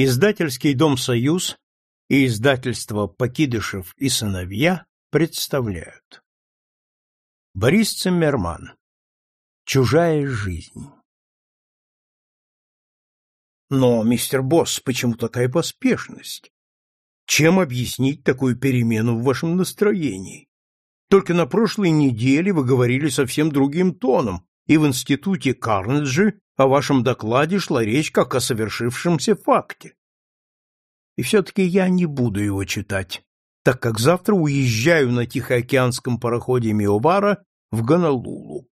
Издательский дом «Союз» и издательство «Покидышев и сыновья» представляют. Борис Циммерман. Чужая жизнь. Но, мистер Босс, почему такая поспешность? Чем объяснить такую перемену в вашем настроении? Только на прошлой неделе вы говорили совсем другим тоном, и в институте Карнеджи о вашем докладе шла речь как о совершившемся факте. И все-таки я не буду его читать, так как завтра уезжаю на Тихоокеанском пароходе Миовара в Гонолулу.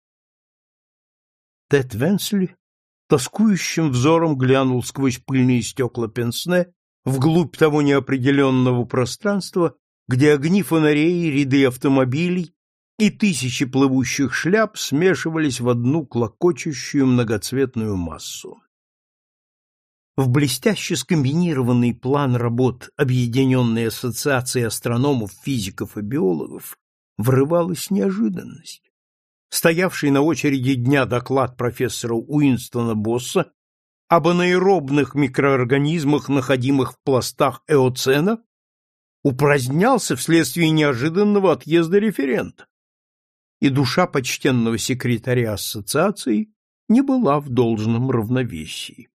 Тед Венсли тоскующим взором глянул сквозь пыльные стекла пенсне вглубь того неопределенного пространства, где огни фонарей, ряды автомобилей и тысячи плывущих шляп смешивались в одну клокочущую многоцветную массу. В блестяще скомбинированный план работ Объединенной ассоциации астрономов, физиков и биологов врывалась неожиданность. Стоявший на очереди дня доклад профессора Уинстона Босса об анаэробных микроорганизмах, находимых в пластах эоцена, упразднялся вследствие неожиданного отъезда референта и душа почтенного секретаря ассоциации не была в должном равновесии.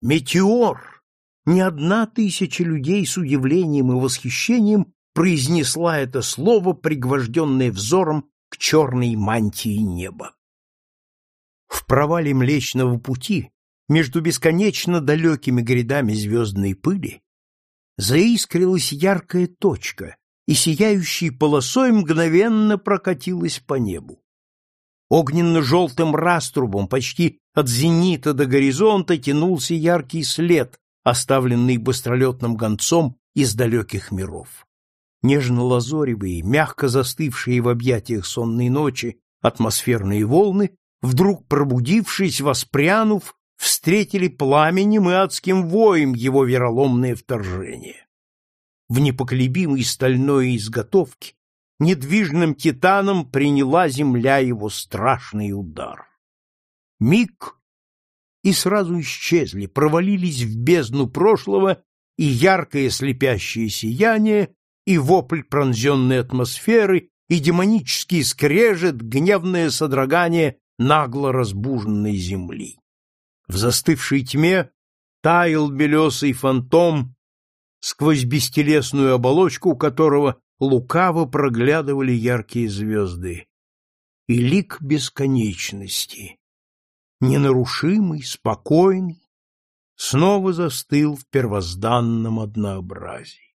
Метеор! Ни одна тысяча людей с удивлением и восхищением произнесла это слово, пригвожденное взором к черной мантии неба. В провале Млечного Пути, между бесконечно далекими грядами звездной пыли, заискрилась яркая точка, и сияющей полосой мгновенно прокатилась по небу. Огненно-желтым раструбом почти от зенита до горизонта тянулся яркий след, оставленный быстролетным гонцом из далеких миров. Нежно-лазоревые, мягко застывшие в объятиях сонной ночи атмосферные волны, вдруг пробудившись, воспрянув, встретили пламенем и адским воем его вероломное вторжение в непоколебимой стальной изготовке, недвижным титаном приняла земля его страшный удар. Миг, и сразу исчезли, провалились в бездну прошлого и яркое слепящее сияние, и вопль пронзенной атмосферы, и демонический скрежет, гневное содрогание нагло разбуженной земли. В застывшей тьме таял белесый фантом сквозь бестелесную оболочку которого лукаво проглядывали яркие звезды. И лик бесконечности, ненарушимый, спокойный, снова застыл в первозданном однообразии.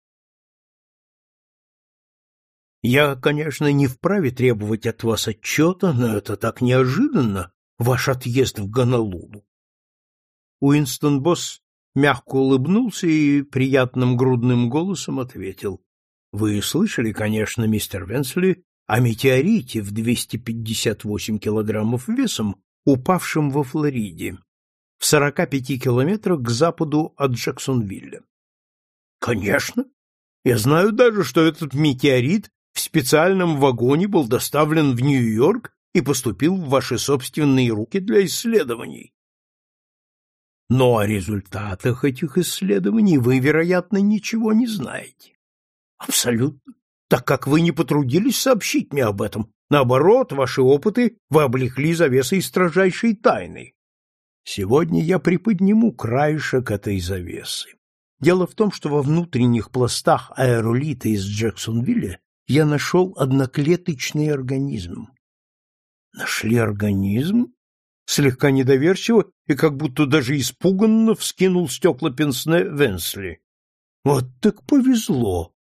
Я, конечно, не вправе требовать от вас отчета, но это так неожиданно, ваш отъезд в Гонолулу. Уинстон Босс мягко улыбнулся и приятным грудным голосом ответил. — Вы слышали, конечно, мистер Венсли, о метеорите в 258 килограммов весом, упавшем во Флориде, в 45 километрах к западу от Джексонвилля. — Конечно. Я знаю даже, что этот метеорит в специальном вагоне был доставлен в Нью-Йорк и поступил в ваши собственные руки для исследований. Но о результатах этих исследований вы, вероятно, ничего не знаете. Абсолютно. Так как вы не потрудились сообщить мне об этом. Наоборот, ваши опыты вы облекли завесой строжайшей тайны. Сегодня я приподниму краешек этой завесы. Дело в том, что во внутренних пластах аэролита из Джексонвилля я нашел одноклеточный организм. Нашли организм? Слегка недоверчиво и как будто даже испуганно вскинул стекла пенсне Венсли. Вот так повезло.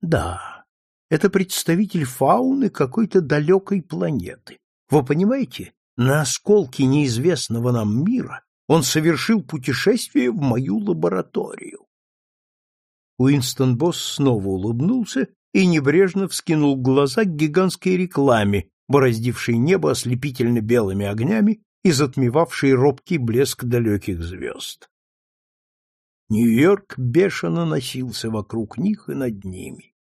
Да, это представитель фауны какой-то далекой планеты. Вы понимаете, на осколке неизвестного нам мира он совершил путешествие в мою лабораторию. Уинстон Босс снова улыбнулся и небрежно вскинул глаза к гигантской рекламе, бороздившей небо ослепительно белыми огнями и затмевавший робкий блеск далеких звезд. Нью-Йорк бешено носился вокруг них и над ними.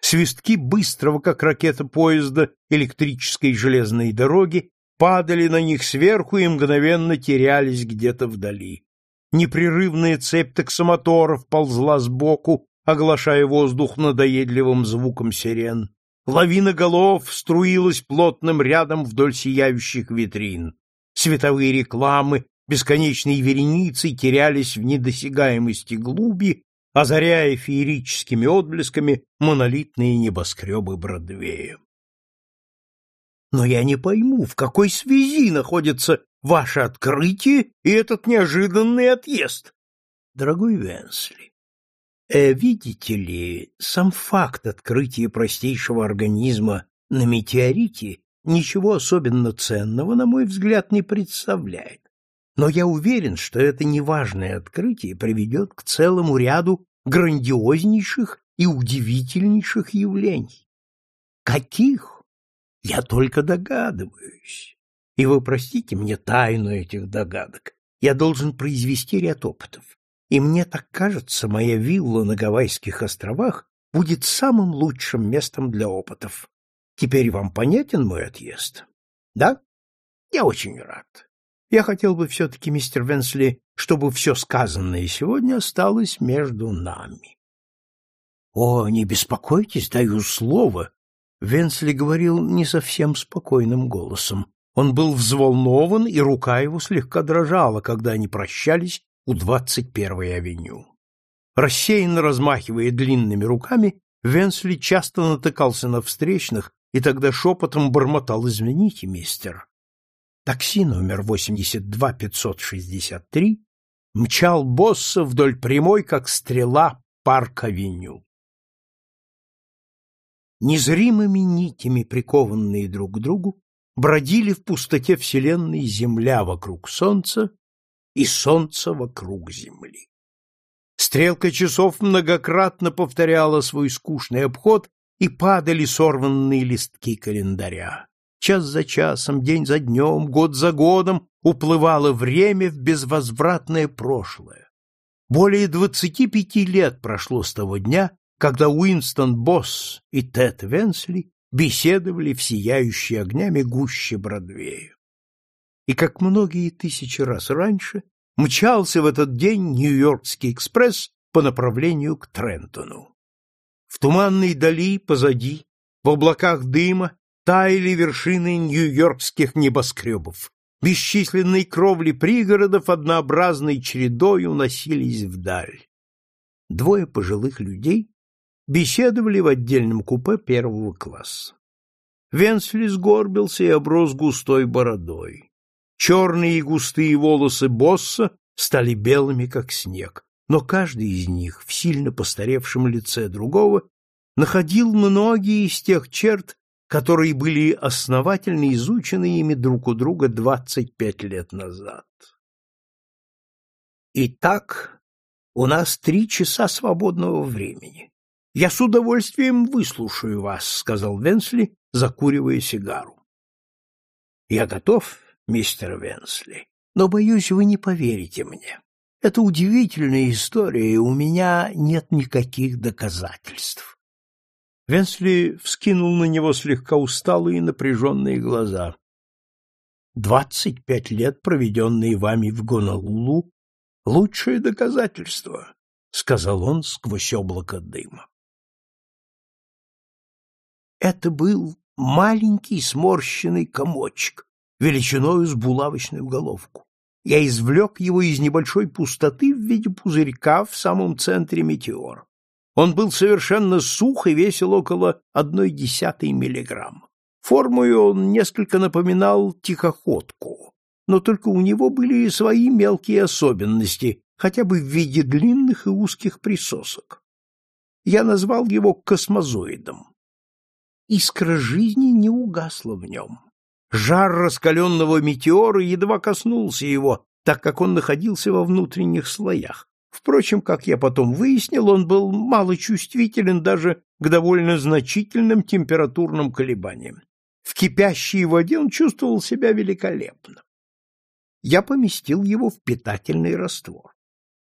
Свистки быстрого, как ракета поезда, электрической железной дороги падали на них сверху и мгновенно терялись где-то вдали. непрерывная цепь таксомоторов ползла сбоку, оглашая воздух надоедливым звуком сирен. Лавина голов струилась плотным рядом вдоль сияющих витрин. Световые рекламы бесконечной вереницей терялись в недосягаемости глуби, озаряя феерическими отблесками монолитные небоскребы Бродвея. Но я не пойму, в какой связи находится ваше открытие и этот неожиданный отъезд. Дорогой Венсли, э, видите ли, сам факт открытия простейшего организма на метеорите ничего особенно ценного, на мой взгляд, не представляет. Но я уверен, что это неважное открытие приведет к целому ряду грандиознейших и удивительнейших явлений. Каких? Я только догадываюсь. И вы простите мне тайну этих догадок. Я должен произвести ряд опытов. И мне так кажется, моя вилла на Гавайских островах будет самым лучшим местом для опытов. Теперь вам понятен мой отъезд? Да? Я очень рад. Я хотел бы все-таки, мистер Венсли, чтобы все сказанное сегодня осталось между нами. — О, не беспокойтесь, даю слово. Венсли говорил не совсем спокойным голосом. Он был взволнован, и рука его слегка дрожала, когда они прощались у двадцать первой авеню. Рассеянно размахивая длинными руками, Венсли часто натыкался на встречных и тогда шепотом бормотал «Извините, мистер, Такси номер 82563 мчал босса вдоль прямой, как стрела, парк-авеню. Незримыми нитями, прикованные друг к другу, бродили в пустоте Вселенной Земля вокруг Солнца и Солнце вокруг Земли. Стрелка часов многократно повторяла свой скучный обход, и падали сорванные листки календаря. Час за часом, день за днем, год за годом уплывало время в безвозвратное прошлое. Более двадцати пяти лет прошло с того дня, когда Уинстон Босс и Тед Венсли беседовали в сияющей огнями гуще Бродвея. И как многие тысячи раз раньше, мчался в этот день Нью-Йоркский экспресс по направлению к Трентону. В туманной дали позади, в облаках дыма, таяли вершины нью-йоркских небоскребов. Бесчисленные кровли пригородов однообразной чередой уносились вдаль. Двое пожилых людей беседовали в отдельном купе первого класса. Венсли сгорбился и оброс густой бородой. Черные и густые волосы босса стали белыми, как снег, но каждый из них в сильно постаревшем лице другого находил многие из тех черт, которые были основательно изучены ими друг у друга двадцать пять лет назад. Итак, у нас три часа свободного времени. Я с удовольствием выслушаю вас, сказал Венсли, закуривая сигару. Я готов, мистер Венсли, но боюсь, вы не поверите мне. Это удивительная история, и у меня нет никаких доказательств. Венсли вскинул на него слегка усталые и напряженные глаза. «Двадцать пять лет, проведенные вами в Гонолулу, — лучшее доказательство», — сказал он сквозь облако дыма. Это был маленький сморщенный комочек, величиною с булавочную головку. Я извлек его из небольшой пустоты в виде пузырька в самом центре метеора. Он был совершенно сух и весил около одной десятой миллиграмм. Формою он несколько напоминал тихоходку, но только у него были свои мелкие особенности, хотя бы в виде длинных и узких присосок. Я назвал его космозоидом. Искра жизни не угасла в нем. Жар раскаленного метеора едва коснулся его, так как он находился во внутренних слоях. Впрочем, как я потом выяснил, он был малочувствителен даже к довольно значительным температурным колебаниям. В кипящей воде он чувствовал себя великолепно. Я поместил его в питательный раствор.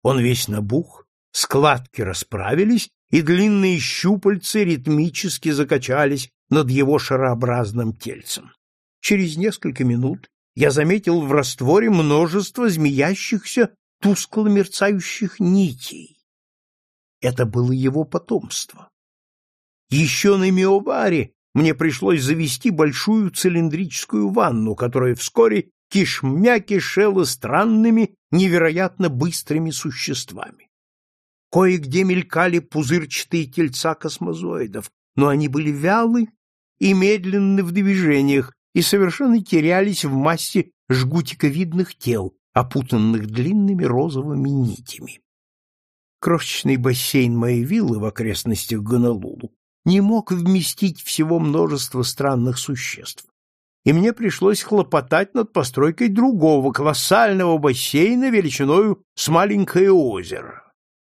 Он весь набух, складки расправились, и длинные щупальцы ритмически закачались над его шарообразным тельцем. Через несколько минут я заметил в растворе множество змеящихся тускло мерцающих нитей. Это было его потомство. Еще на Миоваре мне пришлось завести большую цилиндрическую ванну, которая вскоре кишмя кишела странными, невероятно быстрыми существами. Кое-где мелькали пузырчатые тельца космозоидов, но они были вялы и медленны в движениях и совершенно терялись в массе жгутиковидных тел, опутанных длинными розовыми нитями. Крошечный бассейн моей виллы в окрестностях Гонолулу не мог вместить всего множества странных существ, и мне пришлось хлопотать над постройкой другого колоссального бассейна величиною с маленькое озеро.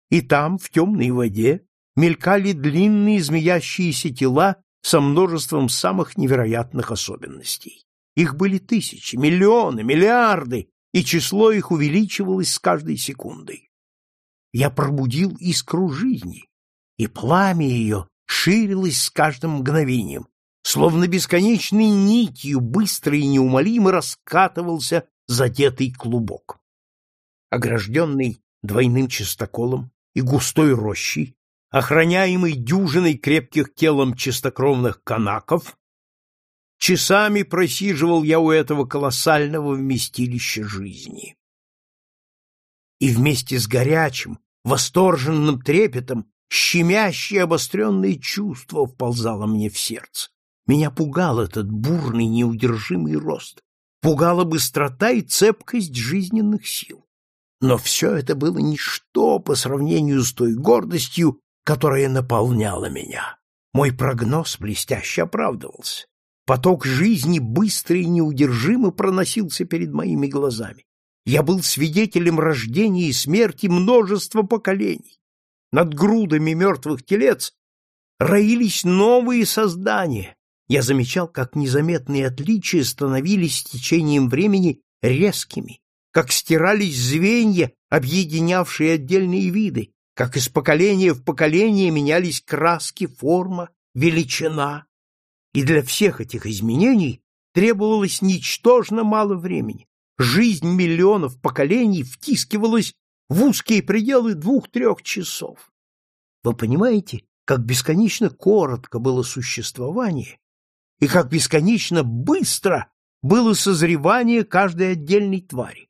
И там, в темной воде, мелькали длинные змеящиеся тела со множеством самых невероятных особенностей. Их были тысячи, миллионы, миллиарды, и число их увеличивалось с каждой секундой. Я пробудил искру жизни, и пламя ее ширилось с каждым мгновением, словно бесконечной нитью быстро и неумолимо раскатывался задетый клубок. Огражденный двойным чистоколом и густой рощей, охраняемый дюжиной крепких телом чистокровных канаков, часами просиживал я у этого колоссального вместилища жизни. И вместе с горячим, восторженным трепетом щемящее обостренное чувство вползало мне в сердце. Меня пугал этот бурный, неудержимый рост, пугала быстрота и цепкость жизненных сил. Но все это было ничто по сравнению с той гордостью, которая наполняла меня. Мой прогноз блестяще оправдывался. Поток жизни быстро и неудержимо проносился перед моими глазами. Я был свидетелем рождения и смерти множества поколений. Над грудами мертвых телец роились новые создания. Я замечал, как незаметные отличия становились с течением времени резкими, как стирались звенья, объединявшие отдельные виды, как из поколения в поколение менялись краски, форма, величина. И для всех этих изменений требовалось ничтожно мало времени. Жизнь миллионов поколений втискивалась в узкие пределы двух-трех часов. Вы понимаете, как бесконечно коротко было существование и как бесконечно быстро было созревание каждой отдельной твари.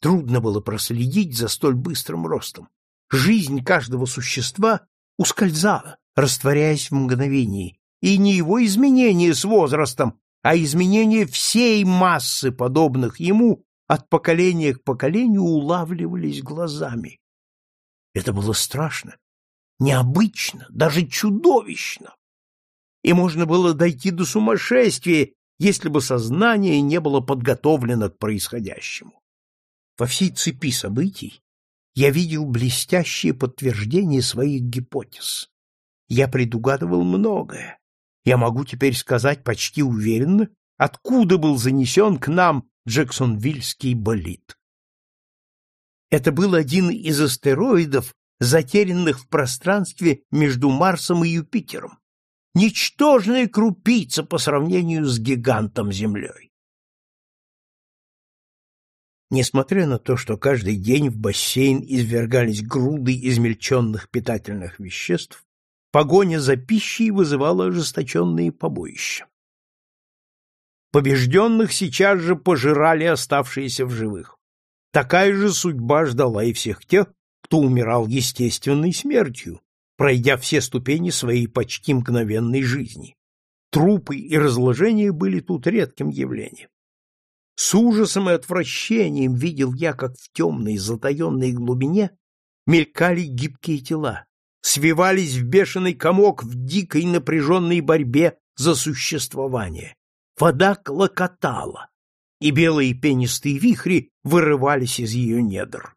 Трудно было проследить за столь быстрым ростом жизнь каждого существа ускользала, растворяясь в мгновении, и не его изменение с возрастом, а изменение всей массы подобных ему от поколения к поколению улавливались глазами. Это было страшно, необычно, даже чудовищно. И можно было дойти до сумасшествия, если бы сознание не было подготовлено к происходящему. Во всей цепи событий я видел блестящее подтверждение своих гипотез. Я предугадывал многое. Я могу теперь сказать почти уверенно, откуда был занесен к нам Джексонвильский болид. Это был один из астероидов, затерянных в пространстве между Марсом и Юпитером. Ничтожная крупица по сравнению с гигантом Землей. Несмотря на то, что каждый день в бассейн извергались груды измельченных питательных веществ, погоня за пищей вызывала ожесточенные побоища. Побежденных сейчас же пожирали оставшиеся в живых. Такая же судьба ждала и всех тех, кто умирал естественной смертью, пройдя все ступени своей почти мгновенной жизни. Трупы и разложения были тут редким явлением. С ужасом и отвращением видел я, как в темной, затаенной глубине мелькали гибкие тела, свивались в бешеный комок в дикой напряженной борьбе за существование. Вода клокотала, и белые пенистые вихри вырывались из ее недр.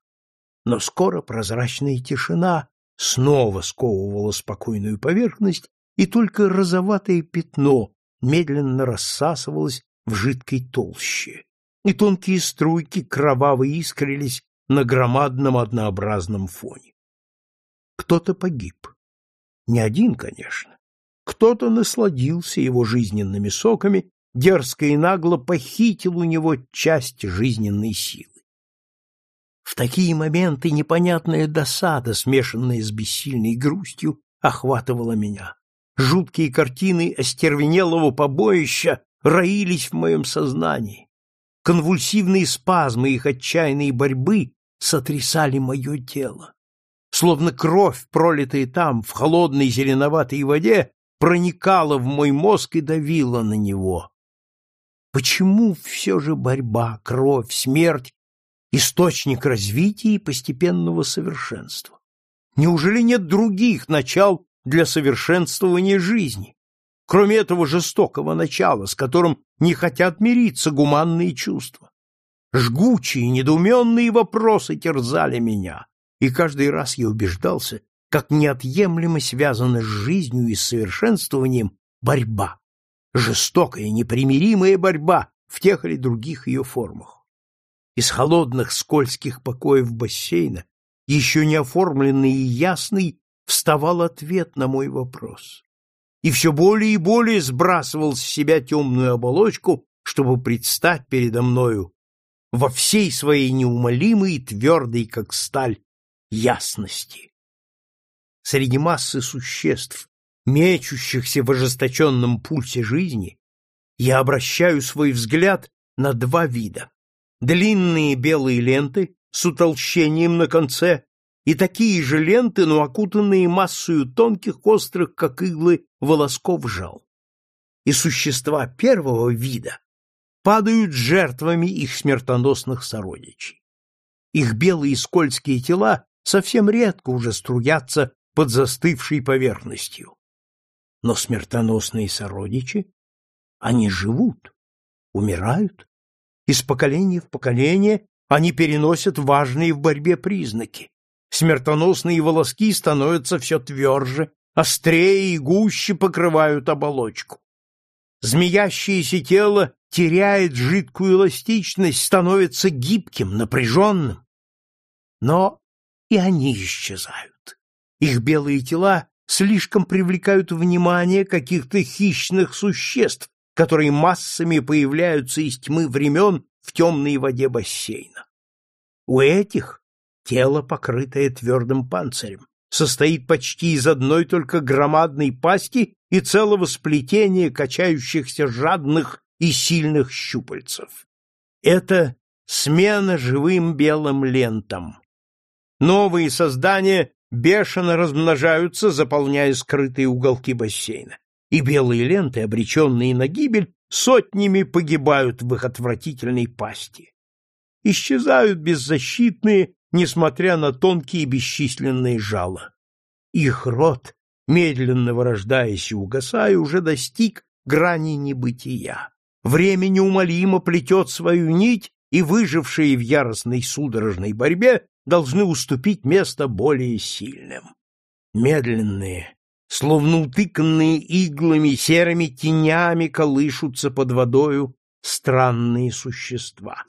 Но скоро прозрачная тишина снова сковывала спокойную поверхность, и только розоватое пятно медленно рассасывалось в жидкой толще и тонкие струйки кроваво искрились на громадном однообразном фоне. Кто-то погиб. Не один, конечно. Кто-то насладился его жизненными соками, дерзко и нагло похитил у него часть жизненной силы. В такие моменты непонятная досада, смешанная с бессильной грустью, охватывала меня. Жуткие картины остервенелого побоища роились в моем сознании. Конвульсивные спазмы их отчаянной борьбы сотрясали мое тело. Словно кровь, пролитая там, в холодной зеленоватой воде, проникала в мой мозг и давила на него. Почему все же борьба, кровь, смерть — источник развития и постепенного совершенства? Неужели нет других начал для совершенствования жизни? Кроме этого жестокого начала, с которым не хотят мириться гуманные чувства. Жгучие, недоуменные вопросы терзали меня, и каждый раз я убеждался, как неотъемлемо связана с жизнью и совершенствованием борьба, жестокая, непримиримая борьба в тех или других ее формах. Из холодных скользких покоев бассейна, еще не оформленный и ясный, вставал ответ на мой вопрос. И все более и более сбрасывал с себя темную оболочку, чтобы предстать передо мною во всей своей неумолимой и твердой, как сталь, ясности. Среди массы существ, мечущихся в ожесточенном пульсе жизни, я обращаю свой взгляд на два вида. Длинные белые ленты с утолщением на конце и такие же ленты, но окутанные массою тонких, острых, как иглы, волосков жал. И существа первого вида падают жертвами их смертоносных сородичей. Их белые скользкие тела совсем редко уже струятся под застывшей поверхностью. Но смертоносные сородичи, они живут, умирают. Из поколения в поколение они переносят важные в борьбе признаки. Смертоносные волоски становятся все тверже, острее и гуще покрывают оболочку. Змеящееся тело теряет жидкую эластичность, становится гибким, напряженным. Но и они исчезают. Их белые тела слишком привлекают внимание каких-то хищных существ, которые массами появляются из тьмы времен в темной воде бассейна. У этих тело, покрытое твердым панцирем, состоит почти из одной только громадной пасти и целого сплетения качающихся жадных и сильных щупальцев. Это смена живым белым лентам. Новые создания бешено размножаются, заполняя скрытые уголки бассейна, и белые ленты, обреченные на гибель, сотнями погибают в их отвратительной пасти. Исчезают беззащитные, несмотря на тонкие бесчисленные жала. Их рот, медленно вырождаясь и угасая, уже достиг грани небытия. Время неумолимо плетет свою нить, и выжившие в яростной судорожной борьбе должны уступить место более сильным. Медленные, словно утыканные иглами, серыми тенями колышутся под водою странные существа.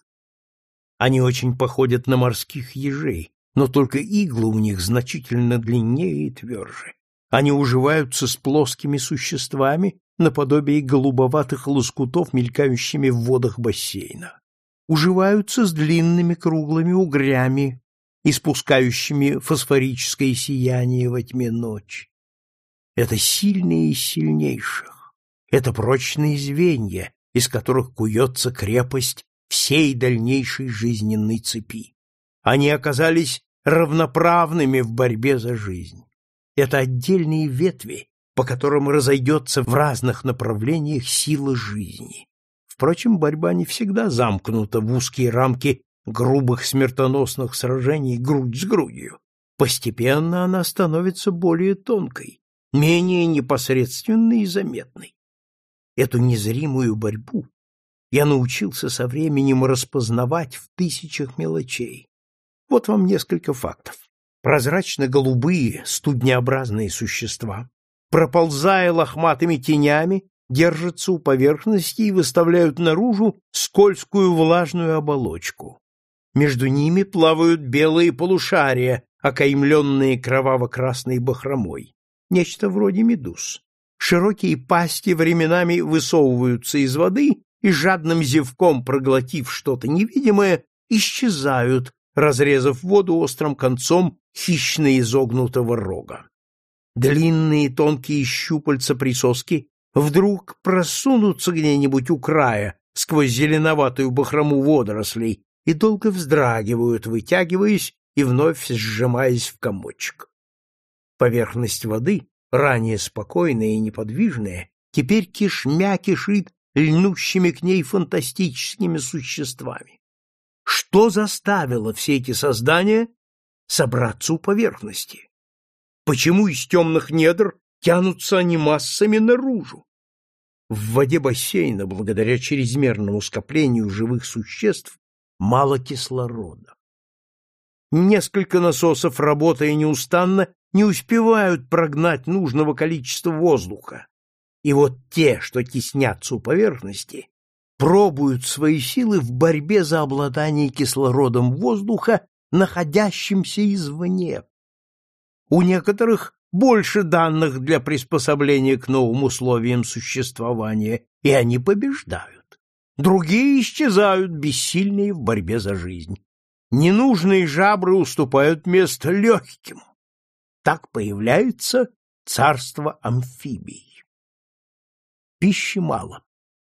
Они очень походят на морских ежей, но только иглы у них значительно длиннее и тверже. Они уживаются с плоскими существами, наподобие голубоватых лоскутов, мелькающими в водах бассейна. Уживаются с длинными круглыми угрями, испускающими фосфорическое сияние во тьме ночи. Это сильные из сильнейших, это прочные звенья, из которых куется крепость всей дальнейшей жизненной цепи. Они оказались равноправными в борьбе за жизнь. Это отдельные ветви, по которым разойдется в разных направлениях сила жизни. Впрочем, борьба не всегда замкнута в узкие рамки грубых смертоносных сражений грудь с грудью. Постепенно она становится более тонкой, менее непосредственной и заметной. Эту незримую борьбу я научился со временем распознавать в тысячах мелочей. Вот вам несколько фактов. Прозрачно-голубые, студнеобразные существа, проползая лохматыми тенями, держатся у поверхности и выставляют наружу скользкую влажную оболочку. Между ними плавают белые полушария, окаймленные кроваво-красной бахромой, нечто вроде медуз. Широкие пасти временами высовываются из воды и, жадным зевком проглотив что-то невидимое, исчезают, разрезав воду острым концом хищно изогнутого рога. Длинные тонкие щупальца присоски вдруг просунутся где-нибудь у края сквозь зеленоватую бахрому водорослей и долго вздрагивают, вытягиваясь и вновь сжимаясь в комочек. Поверхность воды, ранее спокойная и неподвижная, теперь кишмя кишит льнущими к ней фантастическими существами. Что заставило все эти создания собраться у поверхности? Почему из темных недр тянутся они массами наружу? В воде бассейна, благодаря чрезмерному скоплению живых существ, мало кислорода. Несколько насосов, работая неустанно, не успевают прогнать нужного количества воздуха. И вот те, что теснятся у поверхности, пробуют свои силы в борьбе за обладание кислородом воздуха, находящимся извне. У некоторых больше данных для приспособления к новым условиям существования, и они побеждают. Другие исчезают, бессильные в борьбе за жизнь. Ненужные жабры уступают место легким. Так появляется царство амфибий. Пищи мало.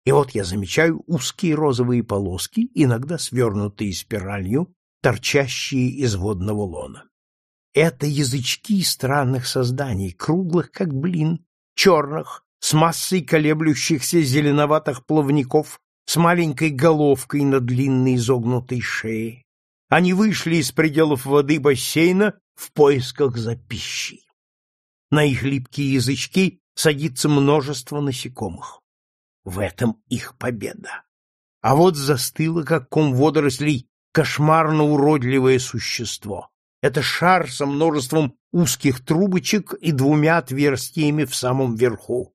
И вот я замечаю узкие розовые полоски, иногда свернутые спиралью, торчащие из водного лона. Это язычки странных созданий, круглых, как блин, черных, с массой колеблющихся зеленоватых плавников, с маленькой головкой на длинной изогнутой шее. Они вышли из пределов воды бассейна в поисках за пищей. На их липкие язычки садится множество насекомых. В этом их победа. А вот застыло, как ком водорослей, кошмарно уродливое существо. Это шар со множеством узких трубочек и двумя отверстиями в самом верху.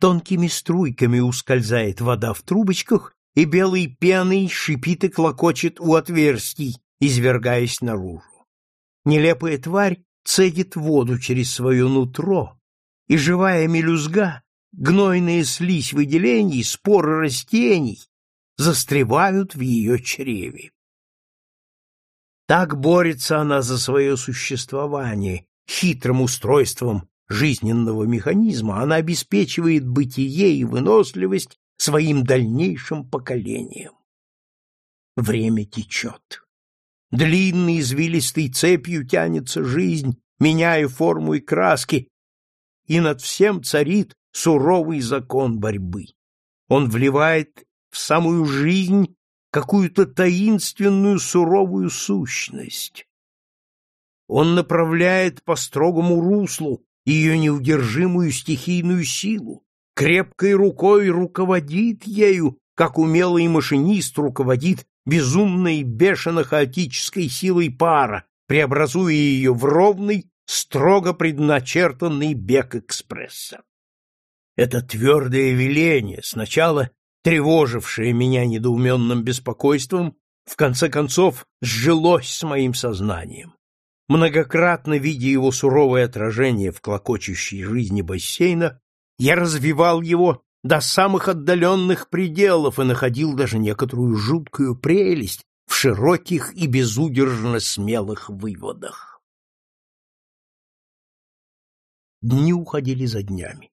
Тонкими струйками ускользает вода в трубочках, и белой пеной шипит и клокочет у отверстий, извергаясь наружу. Нелепая тварь цедит воду через свое нутро, и живая мелюзга, гнойная слизь выделений, споры растений застревают в ее чреве. Так борется она за свое существование, хитрым устройством жизненного механизма она обеспечивает бытие и выносливость своим дальнейшим поколениям. Время течет. Длинной извилистой цепью тянется жизнь, меняя форму и краски, и над всем царит суровый закон борьбы. Он вливает в самую жизнь какую-то таинственную суровую сущность. Он направляет по строгому руслу ее неудержимую стихийную силу, крепкой рукой руководит ею, как умелый машинист руководит безумной бешено-хаотической силой пара, преобразуя ее в ровный, строго предначертанный бег экспресса. Это твердое веление, сначала тревожившее меня недоуменным беспокойством, в конце концов сжилось с моим сознанием. Многократно видя его суровое отражение в клокочущей жизни бассейна, я развивал его до самых отдаленных пределов и находил даже некоторую жуткую прелесть в широких и безудержно смелых выводах. Дни уходили за днями.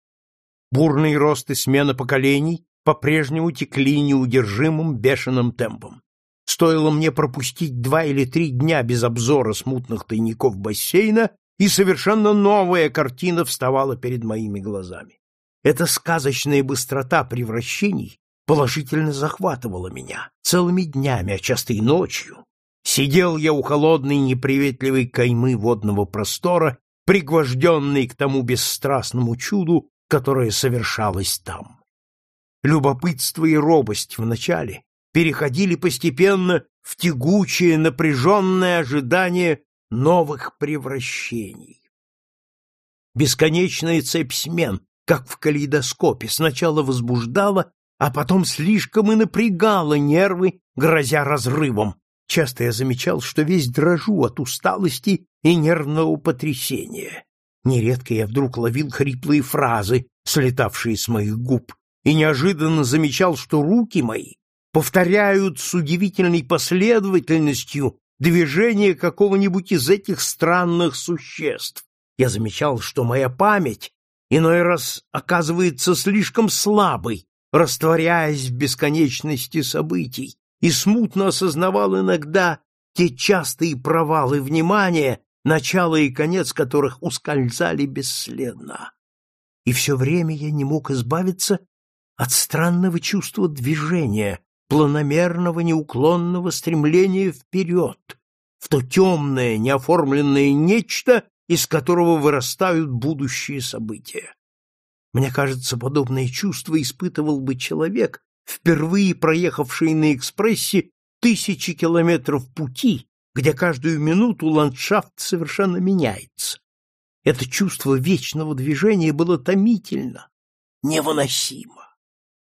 Бурный рост и смена поколений по-прежнему текли неудержимым бешеным темпом. Стоило мне пропустить два или три дня без обзора смутных тайников бассейна, и совершенно новая картина вставала перед моими глазами. Эта сказочная быстрота превращений положительно захватывала меня целыми днями, а часто и ночью. Сидел я у холодной неприветливой каймы водного простора, пригвожденный к тому бесстрастному чуду, которое совершалось там. Любопытство и робость вначале переходили постепенно в тягучее, напряженное ожидание новых превращений. Бесконечная цепь смен, как в калейдоскопе, сначала возбуждала, а потом слишком и напрягала нервы, грозя разрывом. Часто я замечал, что весь дрожу от усталости и нервного потрясения. Нередко я вдруг ловил хриплые фразы, слетавшие с моих губ, и неожиданно замечал, что руки мои повторяют с удивительной последовательностью движение какого-нибудь из этих странных существ. Я замечал, что моя память иной раз оказывается слишком слабой, растворяясь в бесконечности событий, и смутно осознавал иногда те частые провалы внимания, начало и конец которых ускользали бесследно. И все время я не мог избавиться от странного чувства движения, планомерного неуклонного стремления вперед, в то темное, неоформленное нечто, из которого вырастают будущие события. Мне кажется, подобное чувство испытывал бы человек, впервые проехавший на экспрессе тысячи километров пути, где каждую минуту ландшафт совершенно меняется. Это чувство вечного движения было томительно, невыносимо.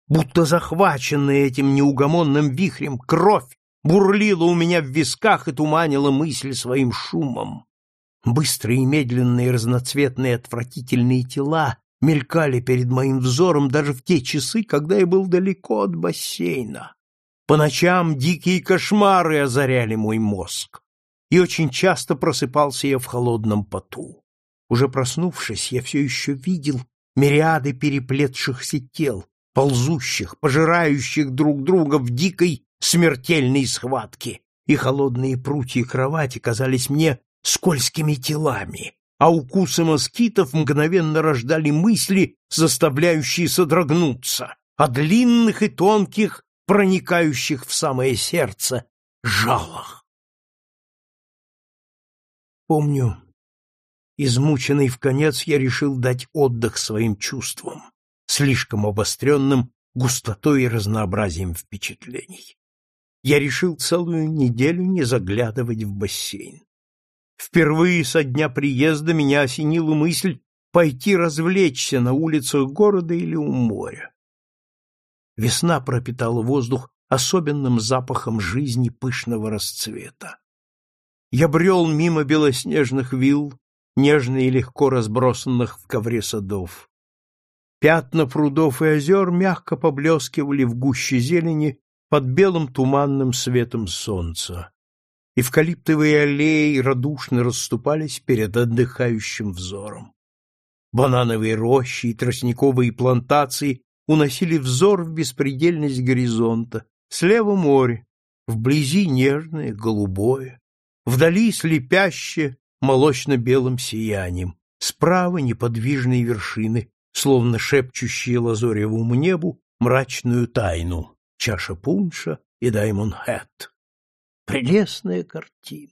Будто захваченная этим неугомонным вихрем кровь бурлила у меня в висках и туманила мысль своим шумом. Быстрые и медленные разноцветные отвратительные тела мелькали перед моим взором даже в те часы, когда я был далеко от бассейна. По ночам дикие кошмары озаряли мой мозг, и очень часто просыпался я в холодном поту. Уже проснувшись, я все еще видел мириады переплетшихся тел, ползущих, пожирающих друг друга в дикой смертельной схватке, и холодные прутья кровати казались мне скользкими телами, а укусы москитов мгновенно рождали мысли, заставляющие содрогнуться, о длинных и тонких, проникающих в самое сердце, жалах. Помню, измученный в конец, я решил дать отдых своим чувствам, слишком обостренным густотой и разнообразием впечатлений. Я решил целую неделю не заглядывать в бассейн. Впервые со дня приезда меня осенила мысль пойти развлечься на улицах города или у моря. Весна пропитала воздух особенным запахом жизни пышного расцвета. Я брел мимо белоснежных вилл, нежно и легко разбросанных в ковре садов. Пятна прудов и озер мягко поблескивали в гуще зелени под белым туманным светом солнца. Эвкалиптовые аллеи радушно расступались перед отдыхающим взором. Банановые рощи и тростниковые плантации уносили взор в беспредельность горизонта. Слева море, вблизи нежное, голубое, вдали слепящее молочно-белым сиянием, справа неподвижные вершины, словно шепчущие лазоревому небу мрачную тайну, чаша пунша и даймон-хэт. Прелестная картина.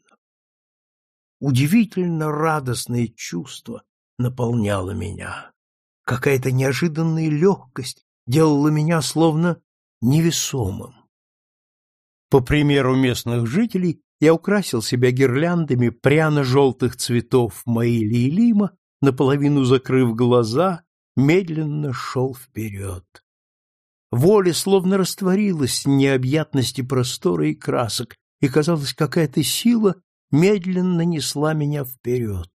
Удивительно радостное чувство наполняло меня. Какая-то неожиданная легкость делала меня словно невесомым. По примеру местных жителей, я украсил себя гирляндами пряно-желтых цветов Маили и Лима, наполовину закрыв глаза, медленно шел вперед. Воля словно растворилась в необъятности простора и красок, и, казалось, какая-то сила медленно несла меня вперед.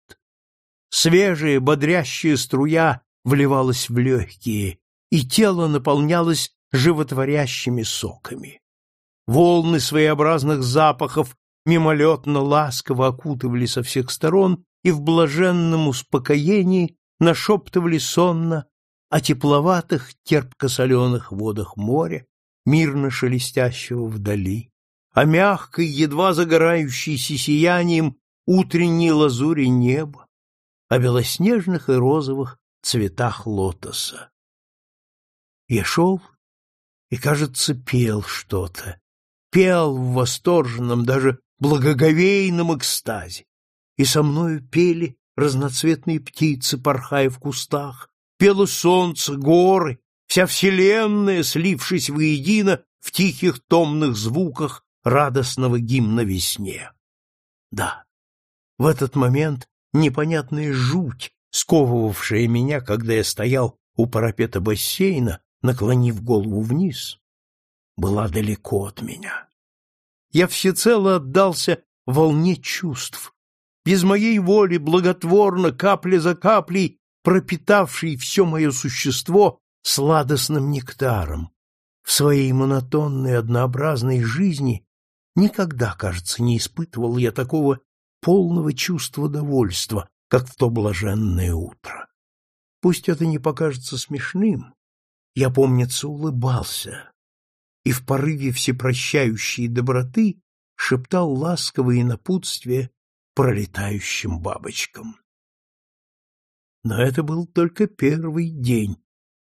Свежая, бодрящая струя вливалась в легкие, и тело наполнялось животворящими соками. Волны своеобразных запахов мимолетно ласково окутывали со всех сторон и в блаженном успокоении нашептывали сонно о тепловатых терпко-соленых водах моря, мирно шелестящего вдали о мягкой, едва загорающейся сиянием утренней лазури неба, о белоснежных и розовых цветах лотоса. Я шел и, кажется, пел что-то, пел в восторженном, даже благоговейном экстазе, и со мною пели разноцветные птицы, порхая в кустах, пело солнце, горы, вся вселенная, слившись воедино в тихих томных звуках радостного гимна весне. Да, в этот момент непонятная жуть, сковывавшая меня, когда я стоял у парапета бассейна, наклонив голову вниз, была далеко от меня. Я всецело отдался волне чувств, без моей воли благотворно, капля за каплей, пропитавший все мое существо сладостным нектаром. В своей монотонной однообразной жизни Никогда, кажется, не испытывал я такого полного чувства довольства, как в то блаженное утро. Пусть это не покажется смешным, я, помнится, улыбался и в порыве всепрощающей доброты шептал ласковые напутствия пролетающим бабочкам. Но это был только первый день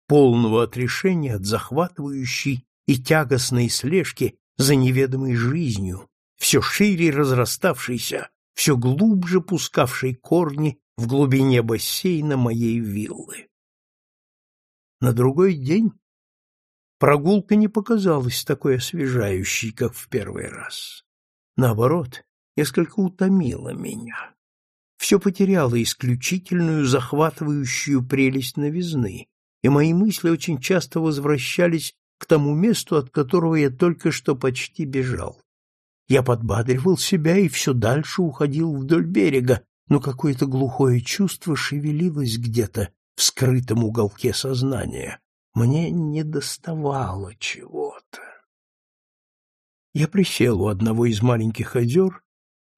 полного отрешения от захватывающей и тягостной слежки за неведомой жизнью, все шире разраставшейся, все глубже пускавшей корни в глубине бассейна моей виллы. На другой день прогулка не показалась такой освежающей, как в первый раз. Наоборот, несколько утомила меня. Все потеряло исключительную захватывающую прелесть новизны, и мои мысли очень часто возвращались к тому месту, от которого я только что почти бежал. Я подбадривал себя и все дальше уходил вдоль берега, но какое-то глухое чувство шевелилось где-то в скрытом уголке сознания. Мне не доставало чего-то. Я присел у одного из маленьких озер,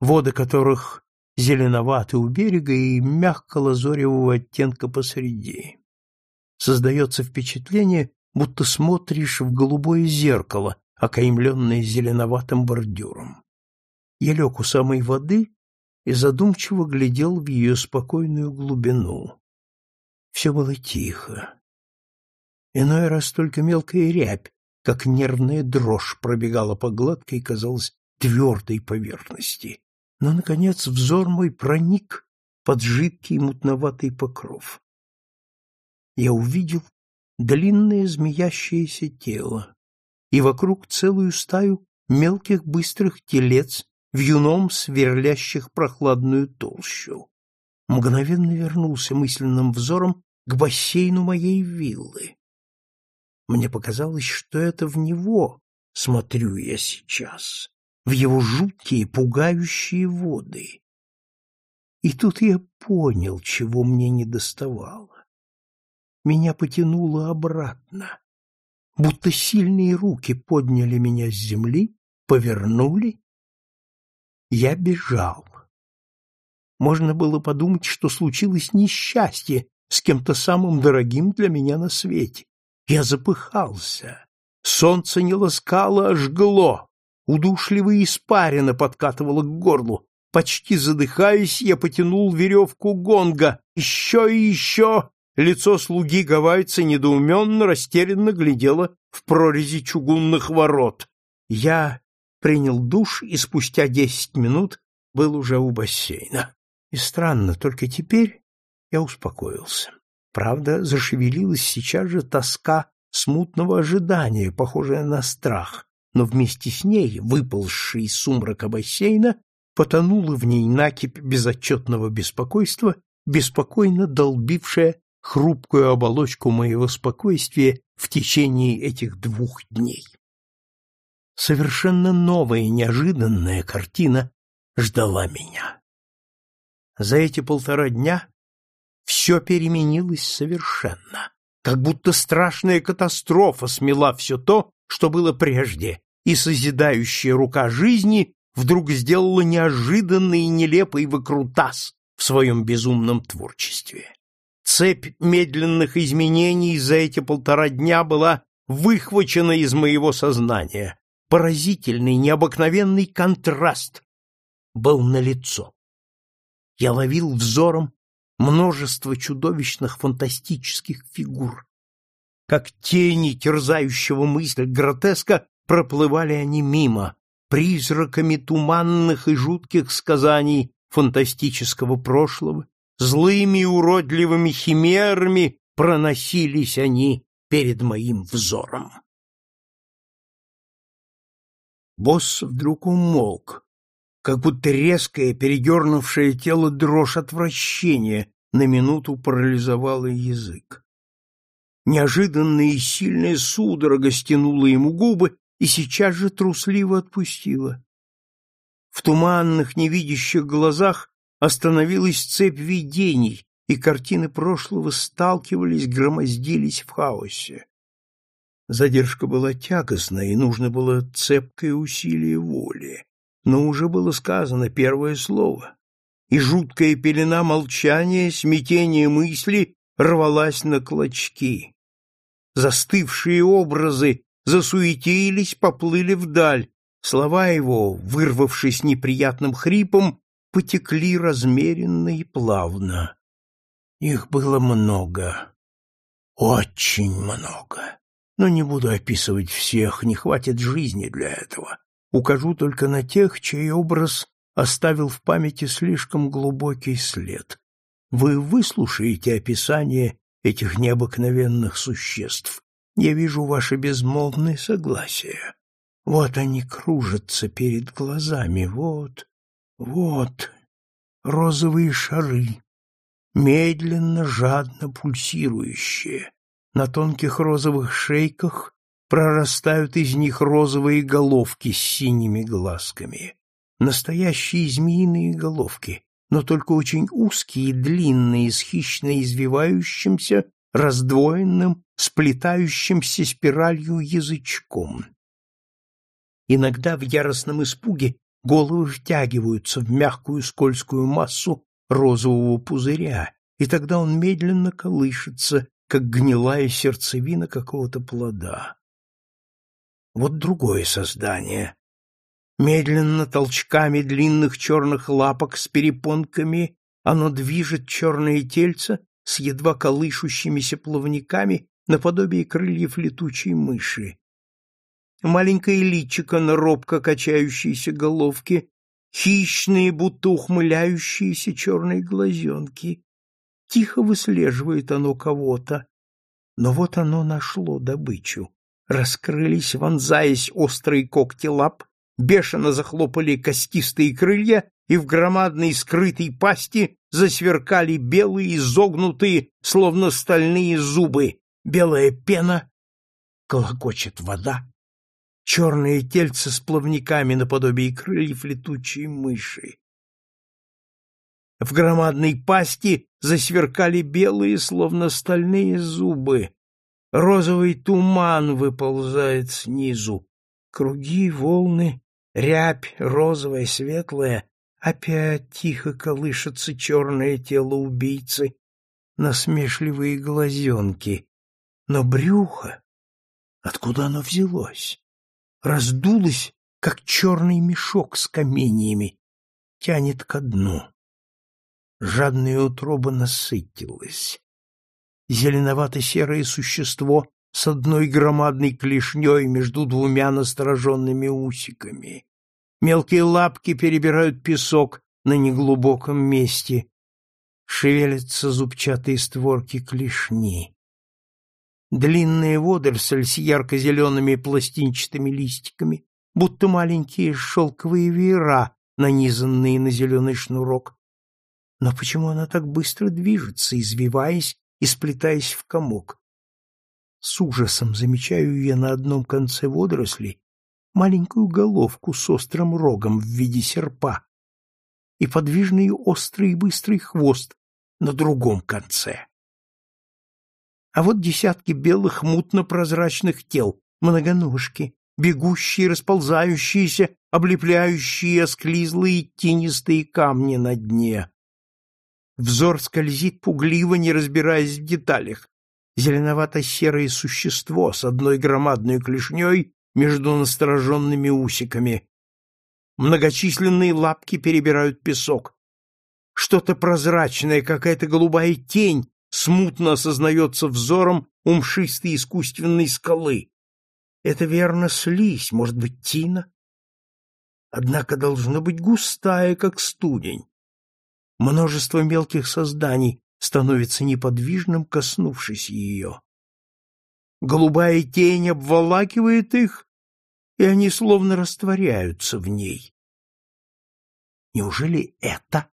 воды которых зеленоваты у берега и мягко-лазоревого оттенка посреди. Создается впечатление, будто смотришь в голубое зеркало, окаймленное зеленоватым бордюром. Я лег у самой воды и задумчиво глядел в ее спокойную глубину. Все было тихо. Иной раз только мелкая рябь, как нервная дрожь, пробегала по гладкой, казалось, твердой поверхности. Но, наконец, взор мой проник под жидкий мутноватый покров. Я увидел длинное змеящееся тело, и вокруг целую стаю мелких быстрых телец, в юном сверлящих прохладную толщу. Мгновенно вернулся мысленным взором к бассейну моей виллы. Мне показалось, что это в него смотрю я сейчас, в его жуткие, пугающие воды. И тут я понял, чего мне не доставало меня потянуло обратно, будто сильные руки подняли меня с земли, повернули. Я бежал. Можно было подумать, что случилось несчастье с кем-то самым дорогим для меня на свете. Я запыхался. Солнце не ласкало, а жгло. Удушливая испарина подкатывала к горлу. Почти задыхаясь, я потянул веревку гонга. Еще и еще, Лицо слуги гавайца недоуменно, растерянно глядело в прорези чугунных ворот. Я принял душ и спустя десять минут был уже у бассейна. И странно, только теперь я успокоился. Правда, зашевелилась сейчас же тоска смутного ожидания, похожая на страх, но вместе с ней, выползший из сумрака бассейна, потонула в ней накипь безотчетного беспокойства, беспокойно долбившая хрупкую оболочку моего спокойствия в течение этих двух дней. Совершенно новая неожиданная картина ждала меня. За эти полтора дня все переменилось совершенно, как будто страшная катастрофа смела все то, что было прежде, и созидающая рука жизни вдруг сделала неожиданный и нелепый выкрутас в своем безумном творчестве. Цепь медленных изменений за эти полтора дня была выхвачена из моего сознания. Поразительный, необыкновенный контраст был налицо. Я ловил взором множество чудовищных фантастических фигур. Как тени терзающего мысль гротеска проплывали они мимо, призраками туманных и жутких сказаний фантастического прошлого злыми и уродливыми химерами проносились они перед моим взором. Босс вдруг умолк, как будто резкое, передернувшее тело дрожь отвращения на минуту парализовала язык. Неожиданная и сильная судорога стянула ему губы и сейчас же трусливо отпустила. В туманных, невидящих глазах остановилась цепь видений, и картины прошлого сталкивались, громоздились в хаосе. Задержка была тягостная, и нужно было цепкое усилие воли. Но уже было сказано первое слово, и жуткая пелена молчания, смятение мысли рвалась на клочки. Застывшие образы засуетились, поплыли вдаль. Слова его, вырвавшись неприятным хрипом, потекли размеренно и плавно. Их было много, очень много. Но не буду описывать всех, не хватит жизни для этого. Укажу только на тех, чей образ оставил в памяти слишком глубокий след. Вы выслушаете описание этих необыкновенных существ. Я вижу ваше безмолвное согласие. Вот они кружатся перед глазами, вот, вот, розовые шары, медленно, жадно пульсирующие. На тонких розовых шейках прорастают из них розовые головки с синими глазками. Настоящие змеиные головки, но только очень узкие длинные, с хищно извивающимся, раздвоенным, сплетающимся спиралью язычком. Иногда в яростном испуге головы втягиваются в мягкую скользкую массу розового пузыря, и тогда он медленно колышется, как гнилая сердцевина какого-то плода. Вот другое создание. Медленно, толчками длинных черных лапок с перепонками, оно движет черное тельце с едва колышущимися плавниками наподобие крыльев летучей мыши. Маленькое личико на робко качающейся головке, хищные, будто ухмыляющиеся черные глазенки. Тихо выслеживает оно кого-то. Но вот оно нашло добычу. Раскрылись, вонзаясь острые когти лап, бешено захлопали костистые крылья, и в громадной скрытой пасти засверкали белые, изогнутые, словно стальные зубы. Белая пена, колокочет вода, черное тельце с плавниками наподобие крыльев летучей мыши. В громадной пасти засверкали белые, словно стальные зубы. Розовый туман выползает снизу. Круги, волны, рябь, розовая, светлая. Опять тихо колышется черное тело убийцы, насмешливые глазенки. Но брюхо, откуда оно взялось? Раздулось, как черный мешок с каменьями, тянет ко дну. Жадная утроба насытилась. Зеленовато-серое существо с одной громадной клешней между двумя настороженными усиками. Мелкие лапки перебирают песок на неглубоком месте. Шевелятся зубчатые створки клешни. Длинная водоросль с ярко-зелеными пластинчатыми листиками, будто маленькие шелковые веера, нанизанные на зеленый шнурок, но почему она так быстро движется, извиваясь и сплетаясь в комок? С ужасом замечаю я на одном конце водорослей маленькую головку с острым рогом в виде серпа и подвижный острый и быстрый хвост на другом конце. А вот десятки белых мутно-прозрачных тел, многоножки, бегущие, расползающиеся, облепляющие осклизлые тенистые камни на дне. Взор скользит пугливо, не разбираясь в деталях. Зеленовато-серое существо с одной громадной клешней между настороженными усиками. Многочисленные лапки перебирают песок. Что-то прозрачное, какая-то голубая тень смутно осознается взором у мшистой искусственной скалы. Это верно слизь, может быть, тина? Однако должно быть густая, как студень. Множество мелких созданий становится неподвижным, коснувшись ее. Голубая тень обволакивает их, и они словно растворяются в ней. Неужели это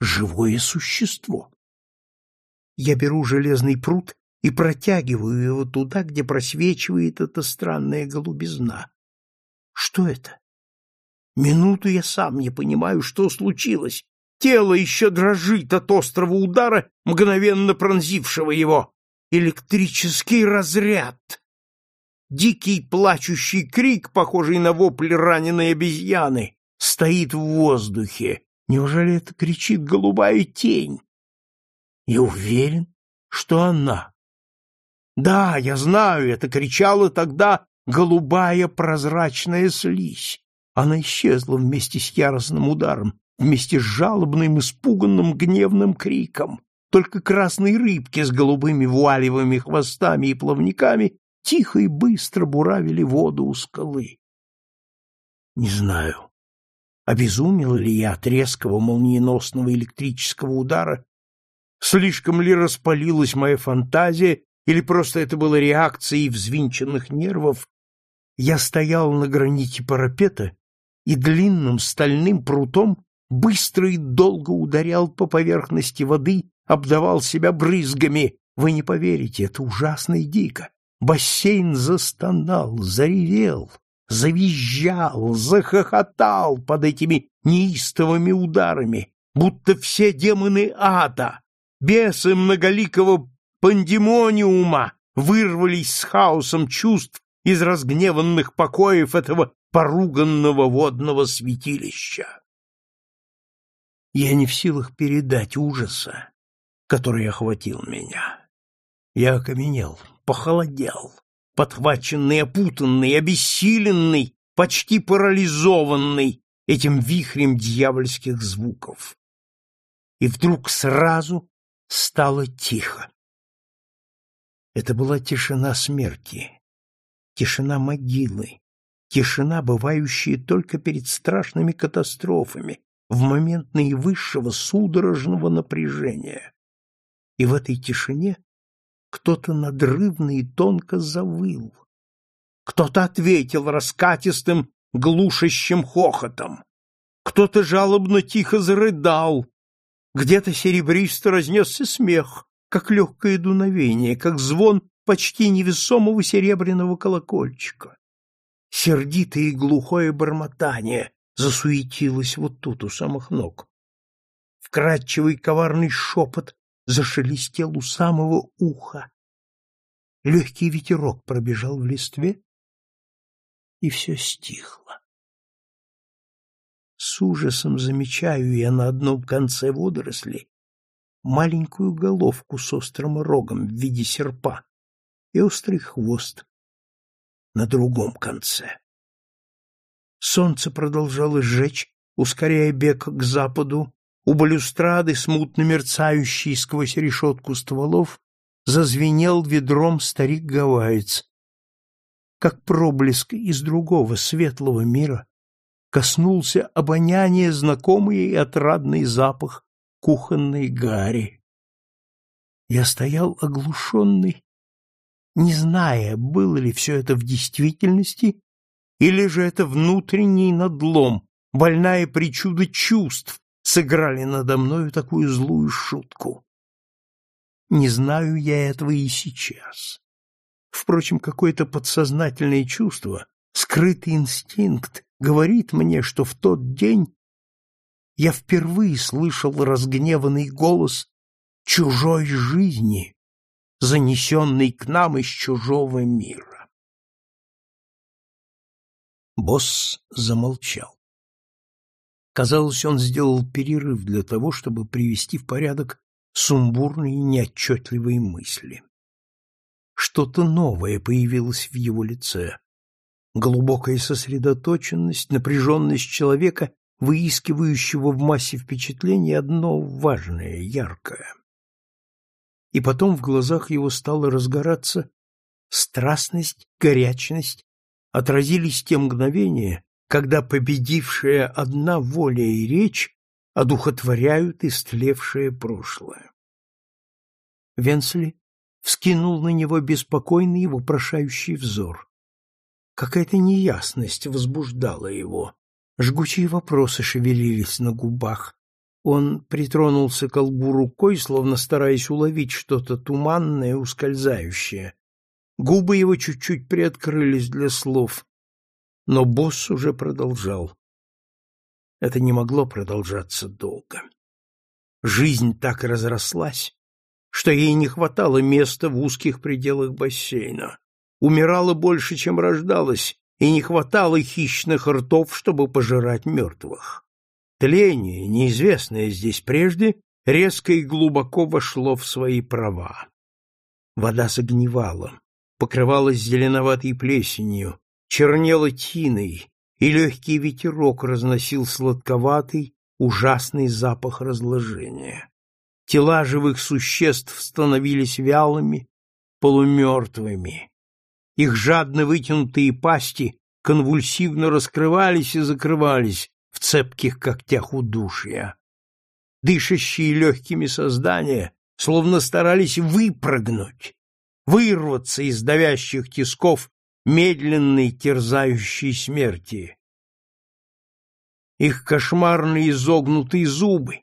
живое существо? Я беру железный пруд и протягиваю его туда, где просвечивает эта странная голубизна. Что это? Минуту я сам не понимаю, что случилось, Тело еще дрожит от острого удара, мгновенно пронзившего его. Электрический разряд. дикий плачущий крик, похожий на вопль раненой обезьяны, стоит в воздухе. Неужели это кричит голубая тень? Я уверен, что она. Да, я знаю, это кричала тогда голубая прозрачная слизь. Она исчезла вместе с яростным ударом, вместе с жалобным, испуганным, гневным криком. Только красные рыбки с голубыми вуалевыми хвостами и плавниками тихо и быстро буравили воду у скалы. Не знаю, обезумел ли я от резкого молниеносного электрического удара, слишком ли распалилась моя фантазия, или просто это было реакцией взвинченных нервов, я стоял на граните парапета и длинным стальным прутом быстро и долго ударял по поверхности воды, обдавал себя брызгами. Вы не поверите, это ужасно и дико. Бассейн застонал, заревел, завизжал, захохотал под этими неистовыми ударами, будто все демоны ада, бесы многоликого пандемониума вырвались с хаосом чувств из разгневанных покоев этого поруганного водного святилища. Я не в силах передать ужаса, который охватил меня. Я окаменел, похолодел, подхваченный, опутанный, обессиленный, почти парализованный этим вихрем дьявольских звуков. И вдруг сразу стало тихо. Это была тишина смерти, тишина могилы, тишина, бывающая только перед страшными катастрофами, в момент наивысшего судорожного напряжения. И в этой тишине кто-то надрывно и тонко завыл. Кто-то ответил раскатистым, глушащим хохотом. Кто-то жалобно тихо зарыдал. Где-то серебристо разнесся смех, как легкое дуновение, как звон почти невесомого серебряного колокольчика. Сердитое и глухое бормотание засуетилось вот тут, у самых ног. Вкрадчивый коварный шепот зашелестел у самого уха. Легкий ветерок пробежал в листве, и все стихло. С ужасом замечаю я на одном конце водорослей маленькую головку с острым рогом в виде серпа и острый хвост на другом конце. Солнце продолжало сжечь, ускоряя бег к западу, у балюстрады, смутно мерцающей сквозь решетку стволов, зазвенел ведром старик-гавайец. Как проблеск из другого светлого мира коснулся обоняния знакомый и отрадный запах кухонной гари. Я стоял оглушенный, не зная, было ли все это в действительности, или же это внутренний надлом, больная причуда чувств, сыграли надо мною такую злую шутку. Не знаю я этого и сейчас. Впрочем, какое-то подсознательное чувство, скрытый инстинкт говорит мне, что в тот день я впервые слышал разгневанный голос чужой жизни, занесенный к нам из чужого мира. Босс замолчал. Казалось, он сделал перерыв для того, чтобы привести в порядок сумбурные неотчетливые мысли. Что-то новое появилось в его лице. Глубокая сосредоточенность, напряженность человека, выискивающего в массе впечатлений одно важное, яркое. И потом в глазах его стало разгораться страстность, горячность, отразились те мгновения, когда победившая одна воля и речь одухотворяют истлевшее прошлое. Венсли вскинул на него беспокойный и вопрошающий взор. Какая-то неясность возбуждала его. Жгучие вопросы шевелились на губах. Он притронулся к колбу рукой, словно стараясь уловить что-то туманное, ускользающее. Губы его чуть-чуть приоткрылись для слов, но босс уже продолжал. Это не могло продолжаться долго. Жизнь так разрослась, что ей не хватало места в узких пределах бассейна. умирало больше, чем рождалось, и не хватало хищных ртов, чтобы пожирать мертвых. Тление, неизвестное здесь прежде, резко и глубоко вошло в свои права. Вода загнивала, покрывалась зеленоватой плесенью, чернела тиной, и легкий ветерок разносил сладковатый, ужасный запах разложения. Тела живых существ становились вялыми, полумертвыми. Их жадно вытянутые пасти конвульсивно раскрывались и закрывались в цепких когтях удушья. Дышащие легкими создания словно старались выпрыгнуть, вырваться из давящих тисков медленной терзающей смерти. Их кошмарные изогнутые зубы,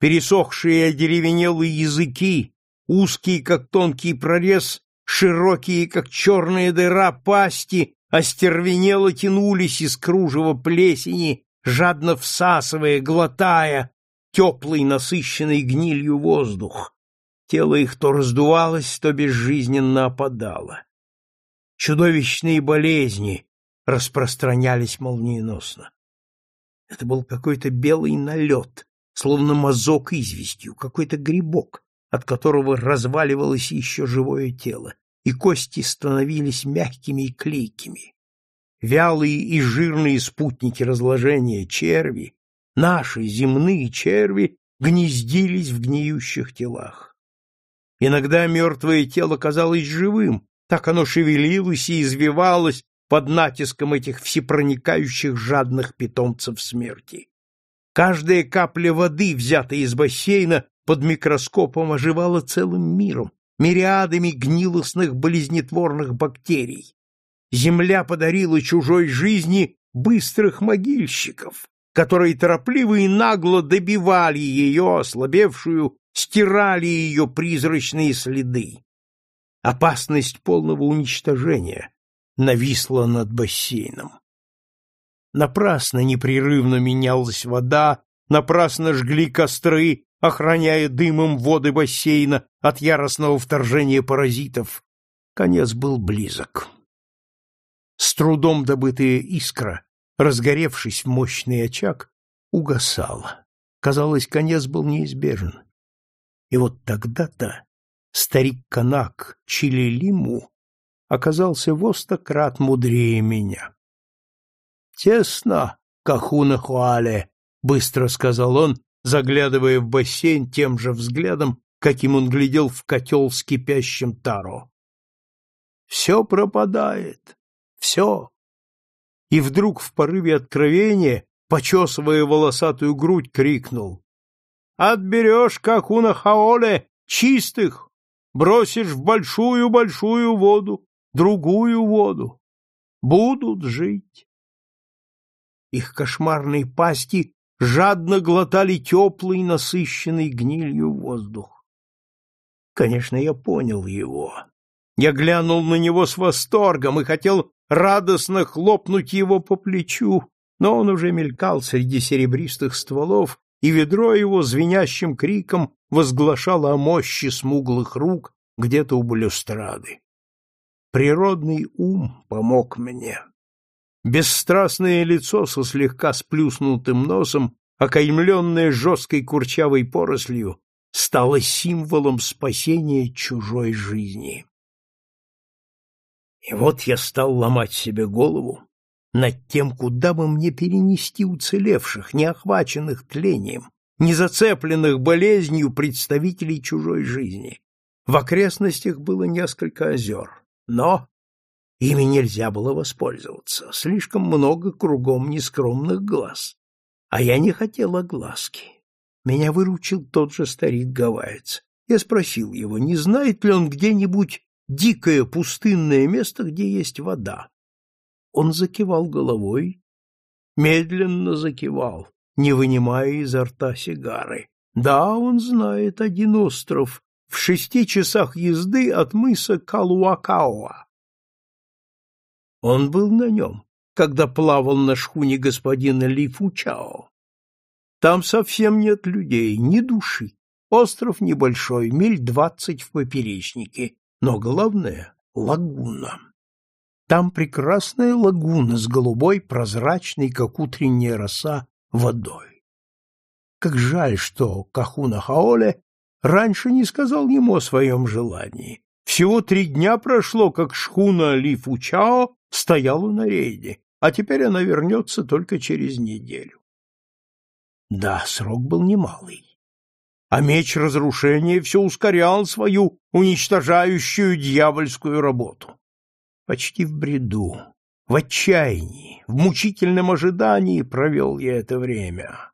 пересохшие одеревенелые языки, узкие, как тонкий прорез, широкие, как черная дыра, пасти остервенело тянулись из кружева плесени, жадно всасывая, глотая теплый, насыщенный гнилью воздух. Тело их то раздувалось, то безжизненно опадало. Чудовищные болезни распространялись молниеносно. Это был какой-то белый налет, словно мазок известью, какой-то грибок, от которого разваливалось еще живое тело, и кости становились мягкими и клейкими. Вялые и жирные спутники разложения черви, наши земные черви, гнездились в гниющих телах. Иногда мертвое тело казалось живым, так оно шевелилось и извивалось под натиском этих всепроникающих жадных питомцев смерти. Каждая капля воды, взятая из бассейна, под микроскопом оживала целым миром, мириадами гнилостных болезнетворных бактерий. Земля подарила чужой жизни быстрых могильщиков, которые торопливо и нагло добивали ее, ослабевшую, стирали ее призрачные следы. Опасность полного уничтожения нависла над бассейном. Напрасно непрерывно менялась вода, напрасно жгли костры, охраняя дымом воды бассейна от яростного вторжения паразитов. Конец был близок. С трудом добытая искра, разгоревшись в мощный очаг, угасала. Казалось, конец был неизбежен. И вот тогда-то старик-канак Чилилиму оказался в крат мудрее меня. «Тесно, Кахуна Хуале», — быстро сказал он, заглядывая в бассейн тем же взглядом, каким он глядел в котел с кипящим таро. «Все пропадает, все». И вдруг в порыве откровения, почесывая волосатую грудь, крикнул. «Отберешь, Кахуна Хаоле, чистых, бросишь в большую-большую воду, другую воду. Будут жить. Их кошмарные пасти жадно глотали теплый, насыщенный гнилью воздух. Конечно, я понял его. Я глянул на него с восторгом и хотел радостно хлопнуть его по плечу, но он уже мелькал среди серебристых стволов, и ведро его звенящим криком возглашало о мощи смуглых рук где-то у балюстрады. Природный ум помог мне. Бесстрастное лицо со слегка сплюснутым носом, окаймленное жесткой курчавой порослью, стало символом спасения чужой жизни. И вот я стал ломать себе голову над тем, куда бы мне перенести уцелевших, не охваченных тлением, не зацепленных болезнью представителей чужой жизни. В окрестностях было несколько озер, но ими нельзя было воспользоваться, слишком много кругом нескромных глаз. А я не хотела глазки. Меня выручил тот же старик-гавайец. Я спросил его, не знает ли он где-нибудь дикое пустынное место, где есть вода. Он закивал головой, медленно закивал, не вынимая изо рта сигары. Да, он знает один остров в шести часах езды от мыса Калуакауа. Он был на нем, когда плавал на шхуне господина Ли Фучао. Там совсем нет людей, ни души. Остров небольшой, миль двадцать в поперечнике, но главное — лагуна. Там прекрасная лагуна с голубой, прозрачной, как утренняя роса, водой. Как жаль, что Кахуна Хаоле раньше не сказал ему о своем желании. Всего три дня прошло, как шхуна Ли Фучао стояла на рейде, а теперь она вернется только через неделю. Да, срок был немалый. А меч разрушения все ускорял свою уничтожающую дьявольскую работу. Почти в бреду, в отчаянии, в мучительном ожидании провел я это время.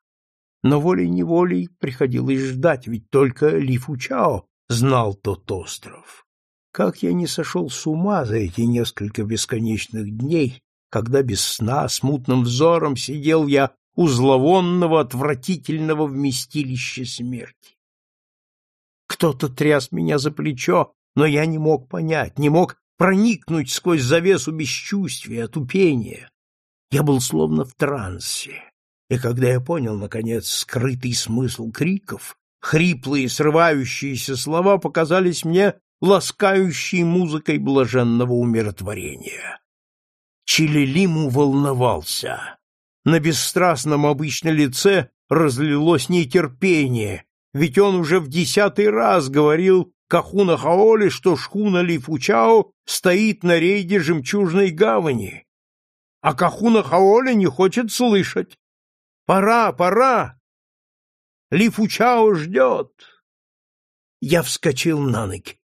Но волей-неволей приходилось ждать, ведь только Ли Фучао знал тот остров. Как я не сошел с ума за эти несколько бесконечных дней, когда без сна, смутным взором сидел я у зловонного, отвратительного вместилища смерти. Кто-то тряс меня за плечо, но я не мог понять, не мог проникнуть сквозь завесу бесчувствия, тупения. Я был словно в трансе, и когда я понял, наконец, скрытый смысл криков, хриплые, срывающиеся слова показались мне ласкающей музыкой блаженного умиротворения. Чилилиму волновался. На бесстрастном обычно лице разлилось нетерпение, ведь он уже в десятый раз говорил Кахуна Хаоле, что шхуна Лифучао стоит на рейде жемчужной гавани. А Кахуна Хаоле не хочет слышать. Пора, пора! Лифучао ждет. Я вскочил на ноги.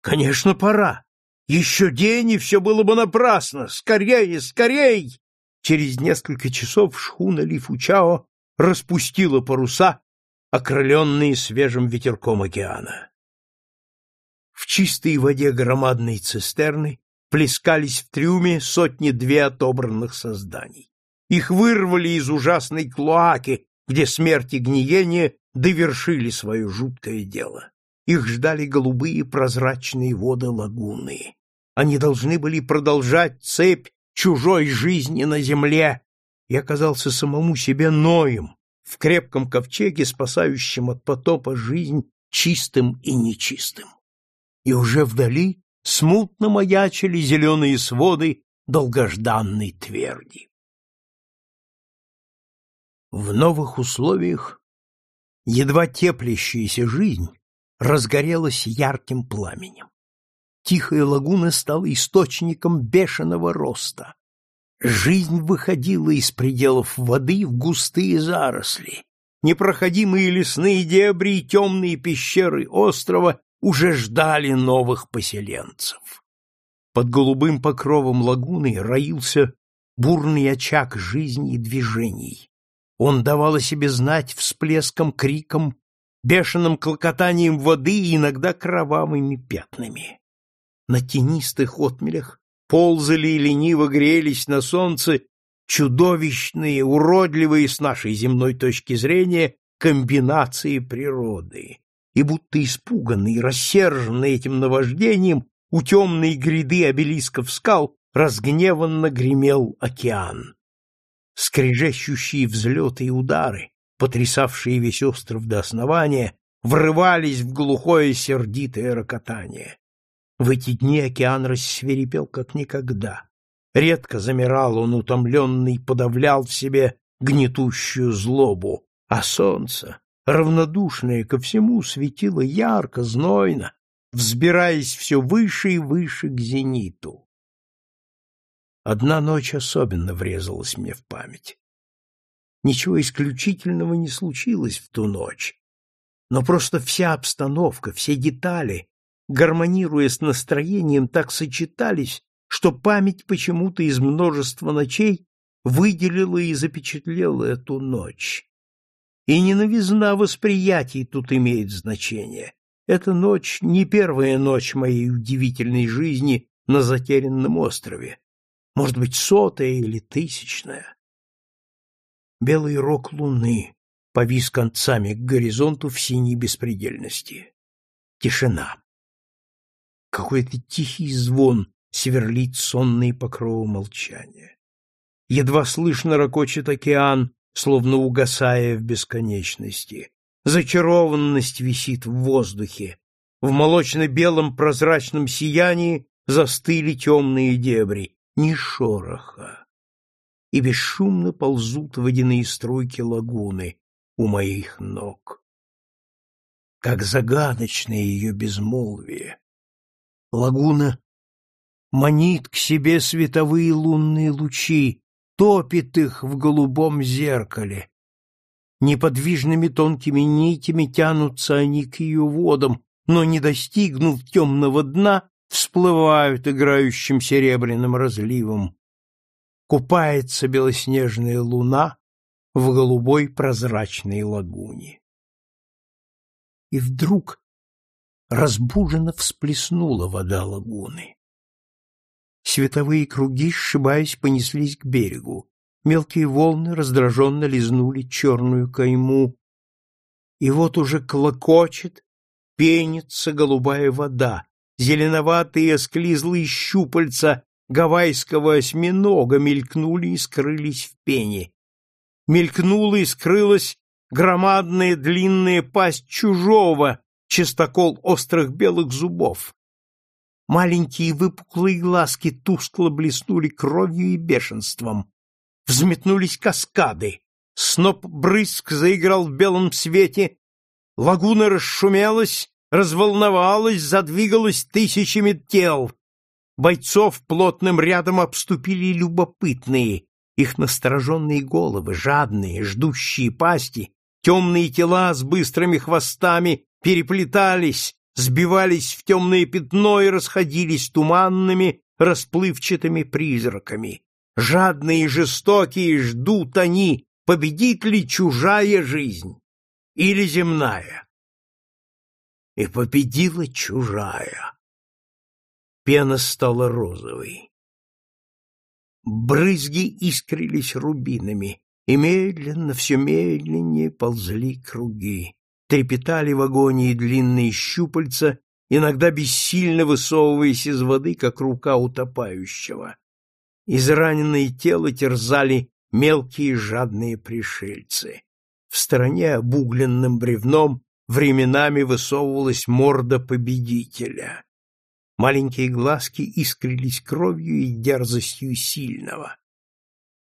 Конечно, пора. Еще день, и все было бы напрасно. Скорее, скорей! Через несколько часов шхуна Лифучао распустила паруса, окрыленные свежим ветерком океана. В чистой воде громадной цистерны плескались в трюме сотни-две отобранных созданий. Их вырвали из ужасной клоаки, где смерть и гниение довершили свое жуткое дело. Их ждали голубые прозрачные воды лагуны. Они должны были продолжать цепь чужой жизни на земле. И оказался самому себе Ноем в крепком ковчеге, спасающем от потопа жизнь чистым и нечистым. И уже вдали смутно маячили зеленые своды долгожданной тверди. В новых условиях едва теплящаяся жизнь разгорелась ярким пламенем. Тихая лагуна стала источником бешеного роста. Жизнь выходила из пределов воды в густые заросли. Непроходимые лесные дебри и темные пещеры острова уже ждали новых поселенцев. Под голубым покровом лагуны роился бурный очаг жизни и движений. Он давал о себе знать всплеском, криком, бешеным клокотанием воды и иногда кровавыми пятнами. На тенистых отмелях ползали и лениво грелись на солнце чудовищные, уродливые с нашей земной точки зрения комбинации природы. И будто испуганный, рассерженный этим наваждением, у темной гряды обелисков скал разгневанно гремел океан. Скрежещущие взлеты и удары, потрясавшие весь остров до основания, врывались в глухое сердитое рокотание. В эти дни океан рассверепел как никогда. Редко замирал он утомленный, подавлял в себе гнетущую злобу, а солнце, равнодушное ко всему, светило ярко, знойно, взбираясь все выше и выше к зениту. Одна ночь особенно врезалась мне в память. Ничего исключительного не случилось в ту ночь, но просто вся обстановка, все детали гармонируя с настроением, так сочетались, что память почему-то из множества ночей выделила и запечатлела эту ночь. И не восприятий тут имеет значение. Эта ночь не первая ночь моей удивительной жизни на затерянном острове. Может быть, сотая или тысячная. Белый рог луны повис концами к горизонту в синей беспредельности. Тишина. Какой-то тихий звон сверлит сонные покровы молчания. Едва слышно ракочет океан, словно угасая в бесконечности. Зачарованность висит в воздухе. В молочно-белом прозрачном сиянии застыли темные дебри. ни шороха, и бесшумно ползут водяные струйки лагуны у моих ног. Как загадочное ее безмолвие! Лагуна манит к себе световые лунные лучи, топит их в голубом зеркале. Неподвижными тонкими нитями тянутся они к ее водам, но, не достигнув темного дна, всплывают играющим серебряным разливом. Купается белоснежная луна в голубой прозрачной лагуне. И вдруг разбуженно всплеснула вода лагуны. Световые круги, сшибаясь, понеслись к берегу. Мелкие волны раздраженно лизнули черную кайму. И вот уже клокочет, пенится голубая вода, зеленоватые осклизлые щупальца гавайского осьминога мелькнули и скрылись в пене. Мелькнула и скрылась громадная длинная пасть чужого, чистокол острых белых зубов. Маленькие выпуклые глазки тускло блеснули кровью и бешенством. Взметнулись каскады. Сноп брызг заиграл в белом свете. Лагуна расшумелась, разволновалась, задвигалась тысячами тел. Бойцов плотным рядом обступили любопытные, их настороженные головы, жадные, ждущие пасти, темные тела с быстрыми хвостами переплетались, сбивались в темное пятно и расходились туманными, расплывчатыми призраками. Жадные и жестокие ждут они, победит ли чужая жизнь или земная и победила чужая. Пена стала розовой. Брызги искрились рубинами, и медленно, все медленнее ползли круги. Трепетали в агонии длинные щупальца, иногда бессильно высовываясь из воды, как рука утопающего. Израненное тело терзали мелкие жадные пришельцы. В стороне обугленным бревном временами высовывалась морда победителя. Маленькие глазки искрились кровью и дерзостью сильного.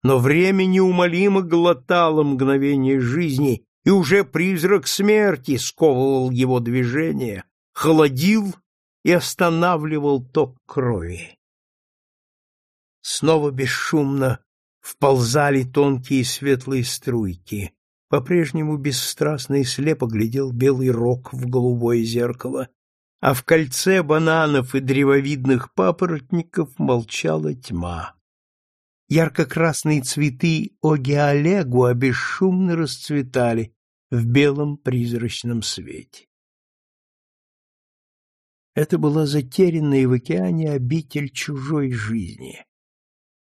Но время неумолимо глотало мгновение жизни, и уже призрак смерти сковывал его движение, холодил и останавливал ток крови. Снова бесшумно вползали тонкие светлые струйки, по-прежнему бесстрастно и слепо глядел белый рог в голубое зеркало, а в кольце бананов и древовидных папоротников молчала тьма. Ярко-красные цветы огиолегуа бесшумно расцветали в белом призрачном свете. Это была затерянная в океане обитель чужой жизни.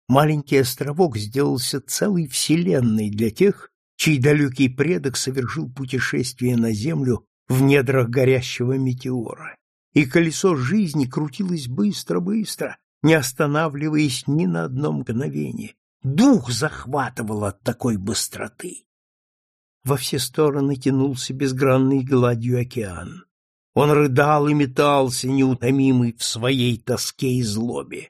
Маленький островок сделался целой вселенной для тех, чей далекий предок совершил путешествие на Землю в недрах горящего метеора, и колесо жизни крутилось быстро-быстро, не останавливаясь ни на одно мгновение. Дух захватывал от такой быстроты. Во все стороны тянулся безгранной гладью океан. Он рыдал и метался, неутомимый в своей тоске и злобе.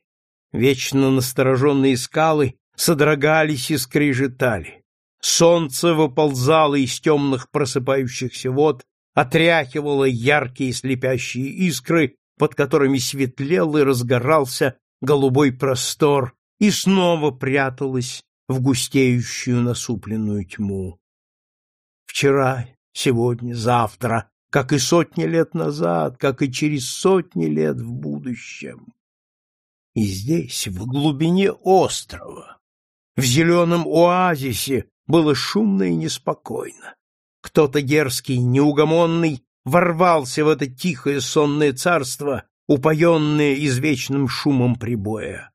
Вечно настороженные скалы содрогались и скрежетали. Солнце выползало из темных просыпающихся вод, отряхивало яркие слепящие искры, под которыми светлел и разгорался голубой простор, и снова пряталось в густеющую насупленную тьму. Вчера, сегодня, завтра, как и сотни лет назад, как и через сотни лет в будущем. И здесь, в глубине острова, в зеленом оазисе, было шумно и неспокойно. Кто-то дерзкий, неугомонный, ворвался в это тихое сонное царство, упоенное извечным шумом прибоя.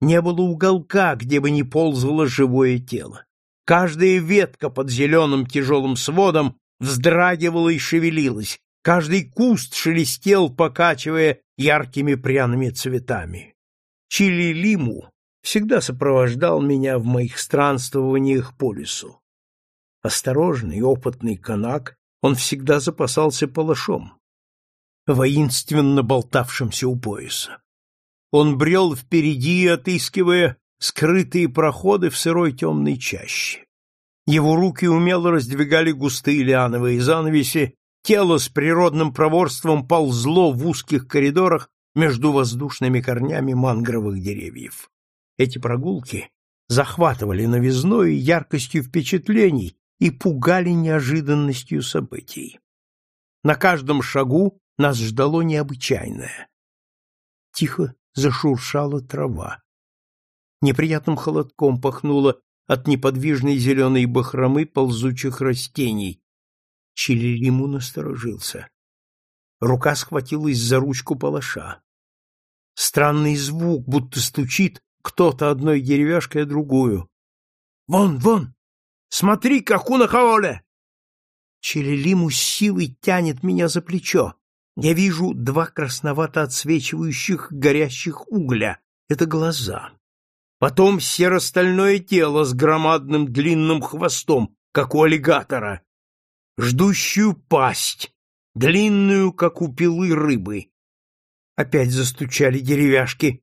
Не было уголка, где бы не ползало живое тело. Каждая ветка под зеленым тяжелым сводом вздрагивала и шевелилась, каждый куст шелестел, покачивая яркими пряными цветами. Чили-лиму всегда сопровождал меня в моих странствованиях по лесу. Осторожный, опытный канак, он всегда запасался палашом, воинственно болтавшимся у пояса. он брел впереди, отыскивая скрытые проходы в сырой темной чаще. Его руки умело раздвигали густые лиановые занавеси, тело с природным проворством ползло в узких коридорах между воздушными корнями мангровых деревьев. Эти прогулки захватывали новизной и яркостью впечатлений и пугали неожиданностью событий. На каждом шагу нас ждало необычайное. Тихо зашуршала трава. Неприятным холодком пахнуло от неподвижной зеленой бахромы ползучих растений. Чилилиму насторожился. Рука схватилась за ручку палаша. Странный звук, будто стучит кто-то одной деревяшкой, а другую. «Вон, вон! Смотри, как у Нахаоля!» Челилиму с силой тянет меня за плечо. Я вижу два красновато отсвечивающих горящих угля. Это глаза. Потом серо-стальное тело с громадным длинным хвостом, как у аллигатора. Ждущую пасть, длинную, как у пилы рыбы. Опять застучали деревяшки.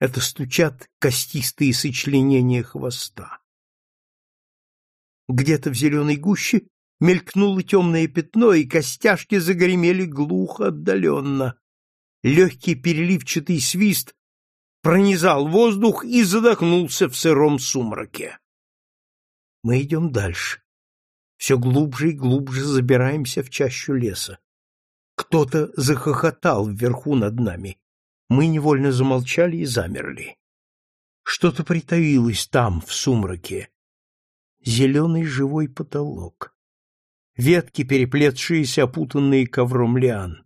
Это стучат костистые сочленения хвоста. Где-то в зеленой гуще мелькнуло темное пятно, и костяшки загремели глухо отдаленно. Легкий переливчатый свист пронизал воздух и задохнулся в сыром сумраке. Мы идем дальше. Все глубже и глубже забираемся в чащу леса. Кто-то захохотал вверху над нами. Мы невольно замолчали и замерли. Что-то притаилось там, в сумраке. Зеленый живой потолок. Ветки, переплетшиеся, опутанные ковром лиан.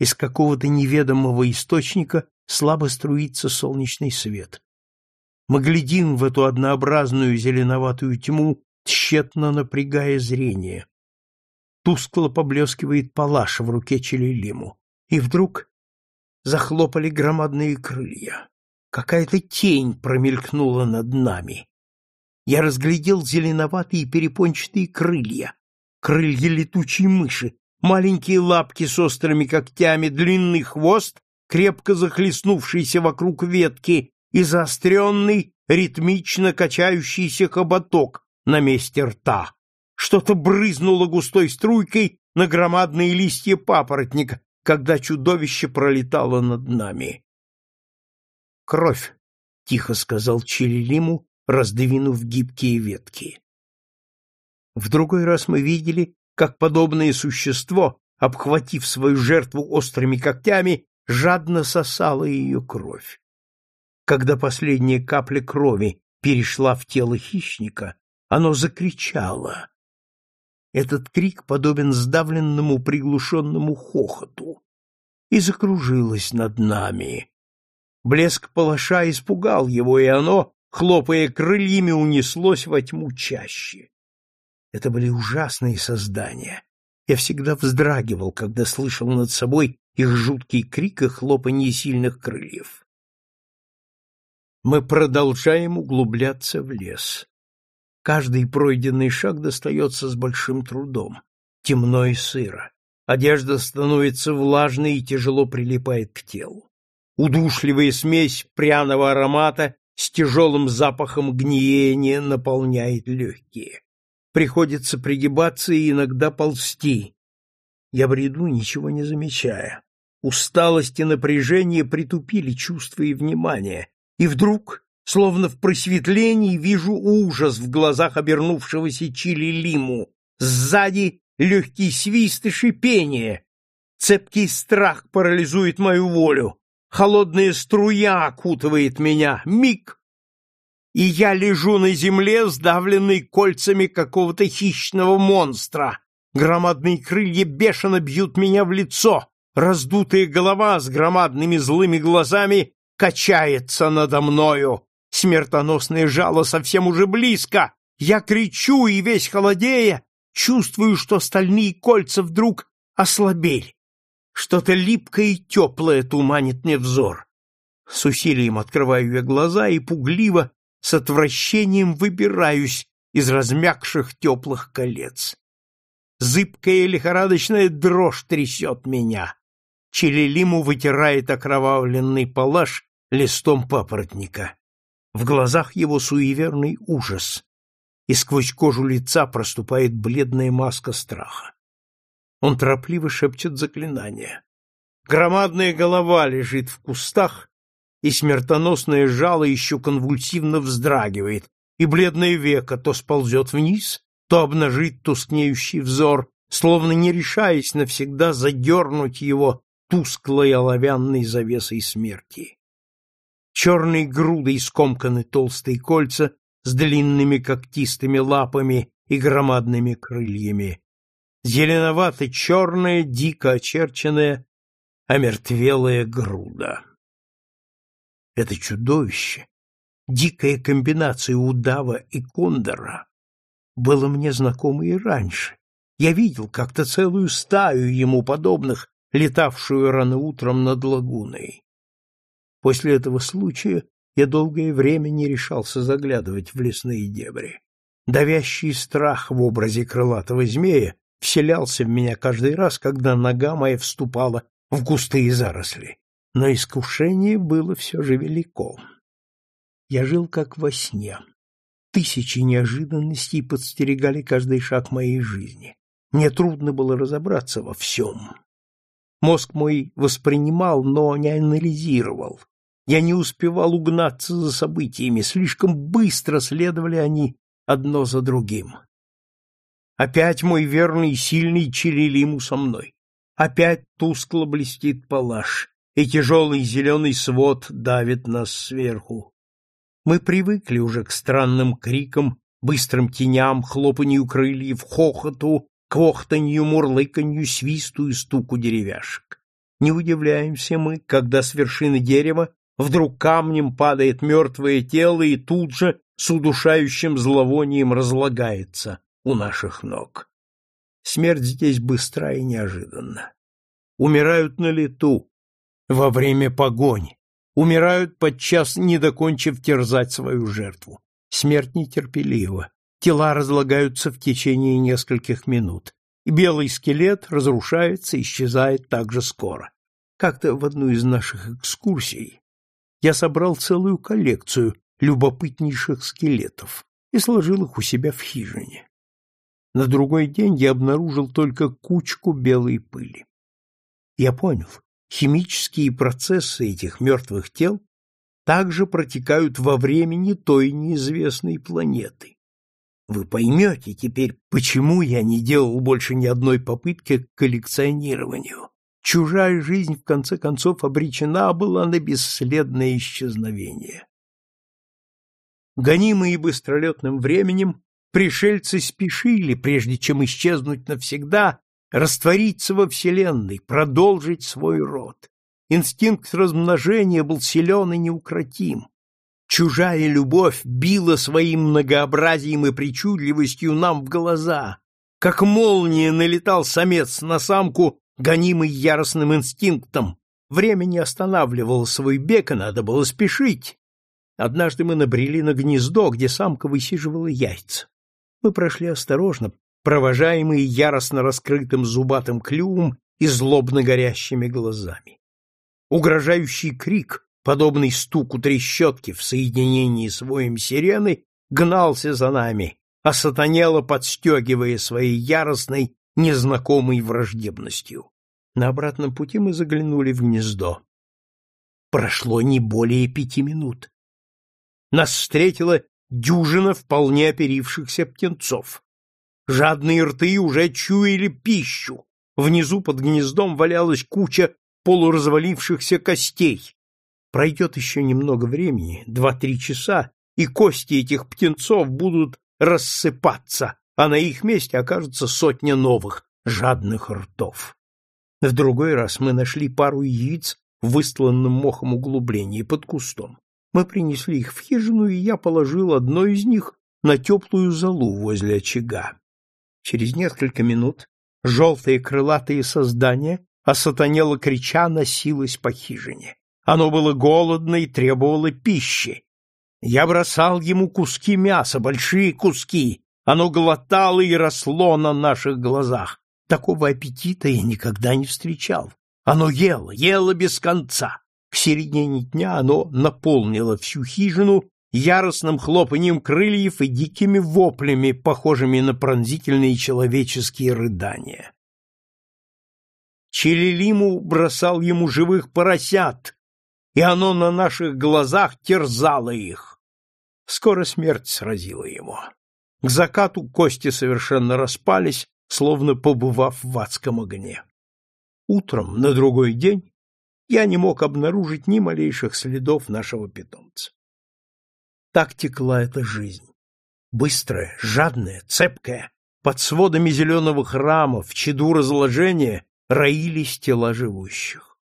Из какого-то неведомого источника слабо струится солнечный свет. Мы глядим в эту однообразную зеленоватую тьму, тщетно напрягая зрение тускло поблескивает палаш в руке Челилиму. И вдруг захлопали громадные крылья. Какая-то тень промелькнула над нами. Я разглядел зеленоватые перепончатые крылья, крылья летучей мыши, маленькие лапки с острыми когтями, длинный хвост, крепко захлестнувшийся вокруг ветки, и заостренный, ритмично качающийся хоботок на месте рта. Что-то брызнуло густой струйкой на громадные листья папоротника, когда чудовище пролетало над нами. «Кровь!» — тихо сказал Чилилиму, раздвинув гибкие ветки. В другой раз мы видели, как подобное существо, обхватив свою жертву острыми когтями, жадно сосало ее кровь. Когда последняя капля крови перешла в тело хищника, оно закричало, этот крик подобен сдавленному приглушенному хохоту. И закружилось над нами. Блеск палаша испугал его, и оно, хлопая крыльями, унеслось во тьму чаще. Это были ужасные создания. Я всегда вздрагивал, когда слышал над собой их жуткий крик и хлопанье сильных крыльев. Мы продолжаем углубляться в лес. Каждый пройденный шаг достается с большим трудом. Темно и сыро. Одежда становится влажной и тяжело прилипает к телу. Удушливая смесь пряного аромата с тяжелым запахом гниения наполняет легкие. Приходится пригибаться и иногда ползти. Я бреду, ничего не замечая. Усталость и напряжение притупили чувства и внимание, и вдруг Словно в просветлении вижу ужас в глазах обернувшегося Чили Лиму. Сзади легкий свист и шипение. Цепкий страх парализует мою волю. Холодная струя окутывает меня. Миг! И я лежу на земле, сдавленный кольцами какого-то хищного монстра. Громадные крылья бешено бьют меня в лицо. Раздутая голова с громадными злыми глазами качается надо мною. Смертоносное жало совсем уже близко. Я кричу и весь холодея, чувствую, что стальные кольца вдруг ослабели. Что-то липкое и теплое туманит мне взор. С усилием открываю я глаза и пугливо, с отвращением выбираюсь из размягших теплых колец. Зыбкая лихорадочная дрожь трясет меня. Челилиму вытирает окровавленный палаш листом папоротника. В глазах его суеверный ужас, и сквозь кожу лица проступает бледная маска страха. Он торопливо шепчет заклинание. Громадная голова лежит в кустах, и смертоносное жало еще конвульсивно вздрагивает, и бледное веко то сползет вниз, то обнажит тускнеющий взор, словно не решаясь навсегда задернуть его тусклой оловянной завесой смерти. Черной грудой скомканы толстые кольца с длинными когтистыми лапами и громадными крыльями. Зеленовато-черная, дико очерченная, омертвелая груда. Это чудовище, дикая комбинация удава и кондора, было мне знакомо и раньше. Я видел как-то целую стаю ему подобных, летавшую рано утром над лагуной. После этого случая я долгое время не решался заглядывать в лесные дебри. Давящий страх в образе крылатого змея вселялся в меня каждый раз, когда нога моя вступала в густые заросли. Но искушение было все же велико. Я жил как во сне. Тысячи неожиданностей подстерегали каждый шаг моей жизни. Мне трудно было разобраться во всем. Мозг мой воспринимал, но не анализировал. Я не успевал угнаться за событиями, слишком быстро следовали они одно за другим. Опять мой верный и сильный Чилилиму со мной. Опять тускло блестит палаш, и тяжелый зеленый свод давит нас сверху. Мы привыкли уже к странным крикам, быстрым теням, хлопанью крыльев, хохоту, квохтанью, мурлыканью, свисту и стуку деревяшек. Не удивляемся мы, когда с вершины дерева вдруг камнем падает мертвое тело и тут же с удушающим зловонием разлагается у наших ног. Смерть здесь быстра и неожиданна. Умирают на лету, во время погони, умирают подчас, не докончив терзать свою жертву. Смерть нетерпелива, тела разлагаются в течение нескольких минут, и белый скелет разрушается, исчезает так же скоро. Как-то в одну из наших экскурсий я собрал целую коллекцию любопытнейших скелетов и сложил их у себя в хижине. На другой день я обнаружил только кучку белой пыли. Я понял, химические процессы этих мертвых тел также протекают во времени той неизвестной планеты. Вы поймете теперь, почему я не делал больше ни одной попытки к коллекционированию. Чужая жизнь, в конце концов, обречена была на бесследное исчезновение. Гонимые быстролетным временем, пришельцы спешили, прежде чем исчезнуть навсегда, раствориться во Вселенной, продолжить свой род. Инстинкт размножения был силен и неукротим. Чужая любовь била своим многообразием и причудливостью нам в глаза. Как молния налетал самец на самку, гонимый яростным инстинктом. Время не останавливало свой бег, и надо было спешить. Однажды мы набрели на гнездо, где самка высиживала яйца. Мы прошли осторожно, провожаемые яростно раскрытым зубатым клювом и злобно горящими глазами. Угрожающий крик, подобный стуку трещотки в соединении с воем сирены, гнался за нами, а сатанело подстегивая своей яростной, незнакомой враждебностью. На обратном пути мы заглянули в гнездо. Прошло не более пяти минут. Нас встретила дюжина вполне оперившихся птенцов. Жадные рты уже чуяли пищу. Внизу под гнездом валялась куча полуразвалившихся костей. Пройдет еще немного времени, два-три часа, и кости этих птенцов будут рассыпаться, а на их месте окажется сотня новых, жадных ртов. В другой раз мы нашли пару яиц в выстланном мохом углублении под кустом. Мы принесли их в хижину, и я положил одно из них на теплую золу возле очага. Через несколько минут желтое крылатое создание, осатанело крича, носилось по хижине. Оно было голодно и требовало пищи. Я бросал ему куски мяса, большие куски. Оно глотало и росло на наших глазах. Такого аппетита я никогда не встречал. Оно ело, ело без конца. К середине дня оно наполнило всю хижину яростным хлопанием крыльев и дикими воплями, похожими на пронзительные человеческие рыдания. Челилиму бросал ему живых поросят, и оно на наших глазах терзало их. Скоро смерть сразила его. К закату кости совершенно распались, словно побывав в адском огне. Утром, на другой день, я не мог обнаружить ни малейших следов нашего питомца. Так текла эта жизнь. Быстрая, жадная, цепкая. Под сводами зеленого храма, в чаду разложения, роились тела живущих.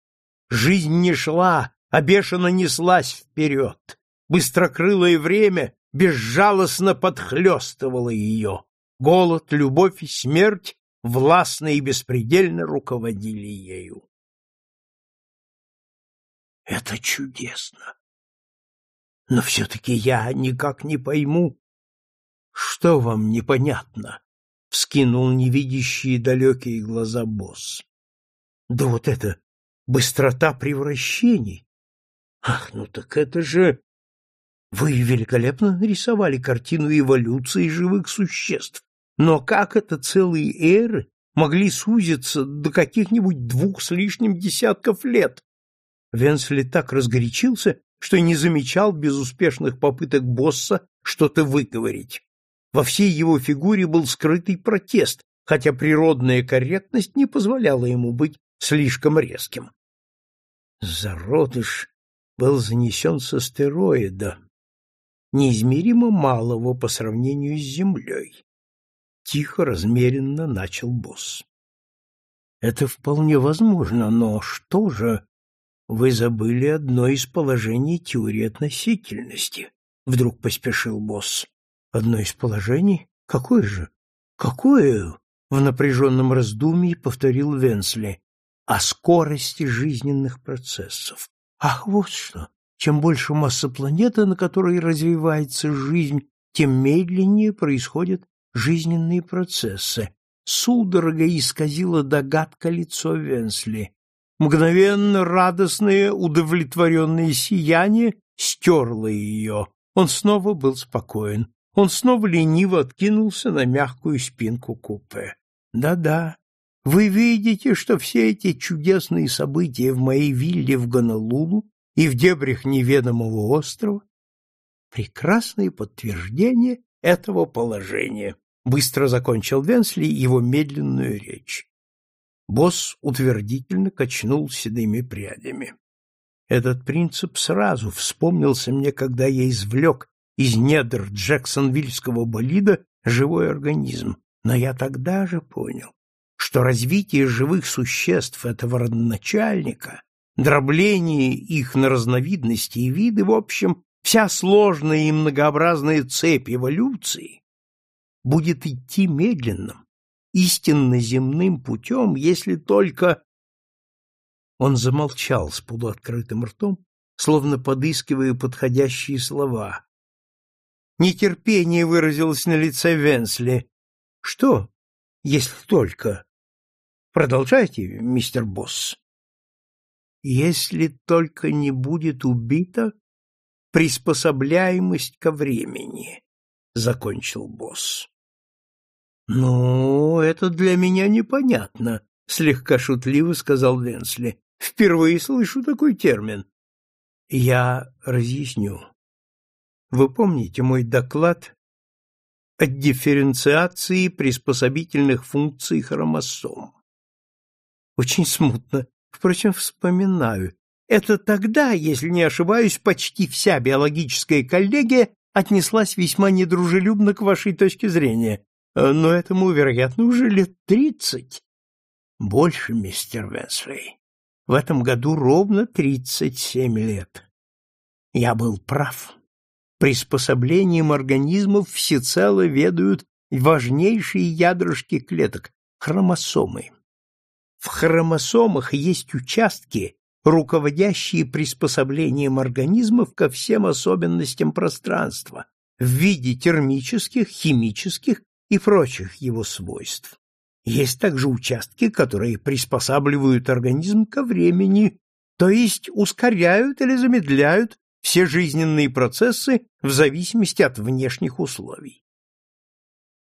Жизнь не шла, а бешено неслась вперед. Быстрокрылое время безжалостно подхлестывало ее. Голод, любовь и смерть властно и беспредельно руководили ею. Это чудесно. Но все-таки я никак не пойму, что вам непонятно, — вскинул невидящие далекие глаза босс. Да вот это быстрота превращений. Ах, ну так это же... Вы великолепно нарисовали картину эволюции живых существ. Но как это целые эры могли сузиться до каких-нибудь двух с лишним десятков лет? Венсли так разгорячился, что не замечал безуспешных попыток босса что-то выговорить. Во всей его фигуре был скрытый протест, хотя природная корректность не позволяла ему быть слишком резким. Зародыш был занесен с астероида, неизмеримо малого по сравнению с Землей. Тихо, размеренно начал босс. Это вполне возможно, но что же вы забыли одно из положений теории относительности, вдруг поспешил босс. Одно из положений? Какое же? Какое? В напряженном раздумье повторил Венсли. О скорости жизненных процессов. Ах, вот что! Чем больше масса планеты, на которой развивается жизнь, тем медленнее происходят жизненные процессы. Судорога исказила догадка лицо Венсли. Мгновенно радостное, удовлетворенное сияние стерло ее. Он снова был спокоен. Он снова лениво откинулся на мягкую спинку купе. Да-да, вы видите, что все эти чудесные события в моей вилле в Гонолулу и в дебрях неведомого острова — прекрасное подтверждение этого положения. Быстро закончил Венсли его медленную речь. Босс утвердительно качнул седыми прядями. Этот принцип сразу вспомнился мне, когда я извлек из недр Джексонвильского болида живой организм, но я тогда же понял, что развитие живых существ этого родоначальника, дробление их на разновидности и виды, в общем, вся сложная и многообразная цепь эволюции будет идти медленным, истинно земным путем, если только... Он замолчал с полуоткрытым ртом, словно подыскивая подходящие слова. Нетерпение выразилось на лице Венсли. — Что, если только? — Продолжайте, мистер Босс. — Если только не будет убита приспособляемость ко времени, — закончил Босс. Ну, это для меня непонятно, слегка шутливо сказал Венсли. Впервые слышу такой термин. Я разъясню. Вы помните мой доклад о дифференциации приспособительных функций хромосом? Очень смутно. Впрочем, вспоминаю. Это тогда, если не ошибаюсь, почти вся биологическая коллегия отнеслась весьма недружелюбно к вашей точке зрения. Э, но этому, вероятно, уже лет тридцать. Больше, мистер Венслей. В этом году ровно тридцать семь лет. Я был прав. Приспособлением организмов всецело ведают важнейшие ядрышки клеток — хромосомы. В хромосомах есть участки, руководящие приспособлением организмов ко всем особенностям пространства в виде термических, химических и прочих его свойств. Есть также участки, которые приспосабливают организм ко времени, то есть ускоряют или замедляют все жизненные процессы в зависимости от внешних условий.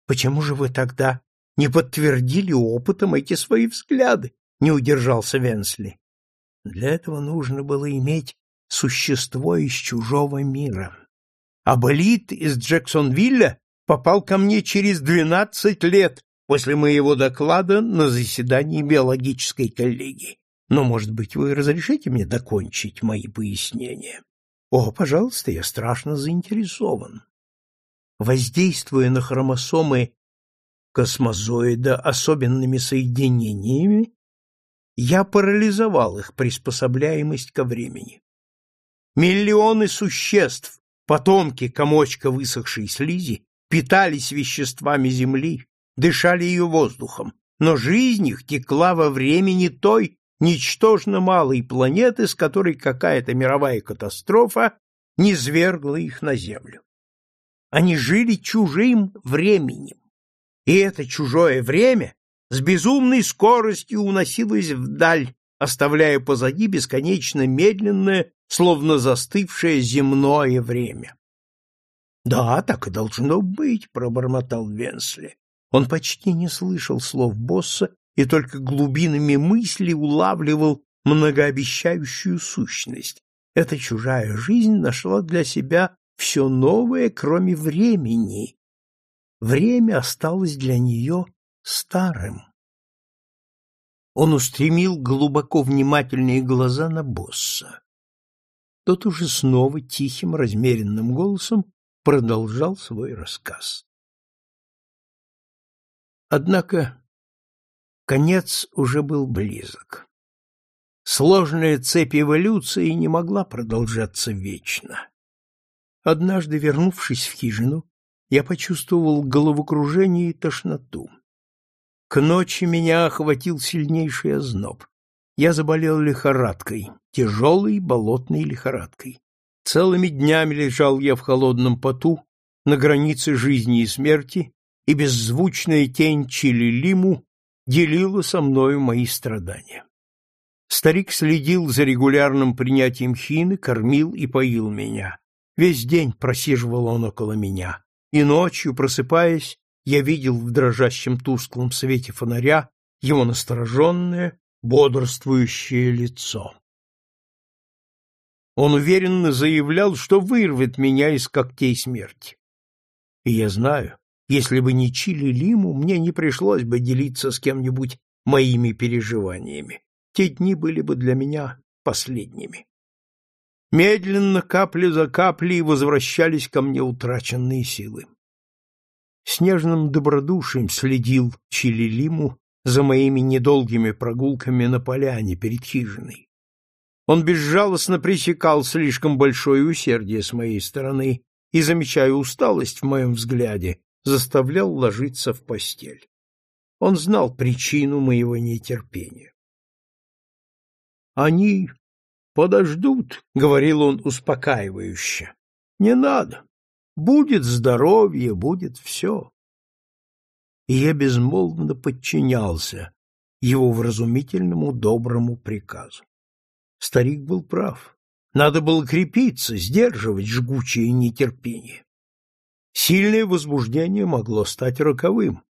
Почему же вы тогда не подтвердили опытом эти свои взгляды? Не удержался Венсли. Для этого нужно было иметь существо из чужого мира. А Болит из Джексонвилля попал ко мне через двенадцать лет после моего доклада на заседании биологической коллегии. Но, может быть, вы разрешите мне докончить мои пояснения? О, пожалуйста, я страшно заинтересован. Воздействуя на хромосомы космозоида особенными соединениями, я парализовал их приспособляемость ко времени. Миллионы существ, потомки комочка высохшей слизи, питались веществами Земли, дышали ее воздухом, но жизнь их текла во времени той ничтожно малой планеты, с которой какая-то мировая катастрофа низвергла их на Землю. Они жили чужим временем, и это чужое время с безумной скоростью уносилось вдаль, оставляя позади бесконечно медленное, словно застывшее земное время. — Да, так и должно быть, — пробормотал Венсли. Он почти не слышал слов босса и только глубинами мысли улавливал многообещающую сущность. Эта чужая жизнь нашла для себя все новое, кроме времени. Время осталось для нее старым. Он устремил глубоко внимательные глаза на босса. Тот уже снова тихим, размеренным голосом продолжал свой рассказ. Однако конец уже был близок. Сложная цепь эволюции не могла продолжаться вечно. Однажды, вернувшись в хижину, я почувствовал головокружение и тошноту. К ночи меня охватил сильнейший озноб. Я заболел лихорадкой, тяжелой болотной лихорадкой. Целыми днями лежал я в холодном поту, на границе жизни и смерти, и беззвучная тень Чилилиму делила со мною мои страдания. Старик следил за регулярным принятием хины, кормил и поил меня. Весь день просиживал он около меня, и ночью, просыпаясь, я видел в дрожащем тусклом свете фонаря его настороженное, бодрствующее лицо. Он уверенно заявлял, что вырвет меня из когтей смерти. И я знаю, если бы не Чили Лиму, мне не пришлось бы делиться с кем-нибудь моими переживаниями. Те дни были бы для меня последними. Медленно, капля за каплей, возвращались ко мне утраченные силы. Снежным добродушием следил Чили Лиму за моими недолгими прогулками на поляне перед хижиной. Он безжалостно пресекал слишком большое усердие с моей стороны и, замечая усталость в моем взгляде, заставлял ложиться в постель. Он знал причину моего нетерпения. «Они подождут», — говорил он успокаивающе. «Не надо. Будет здоровье, будет все». И я безмолвно подчинялся его вразумительному доброму приказу. Старик был прав. Надо было крепиться, сдерживать жгучее нетерпение. Сильное возбуждение могло стать роковым.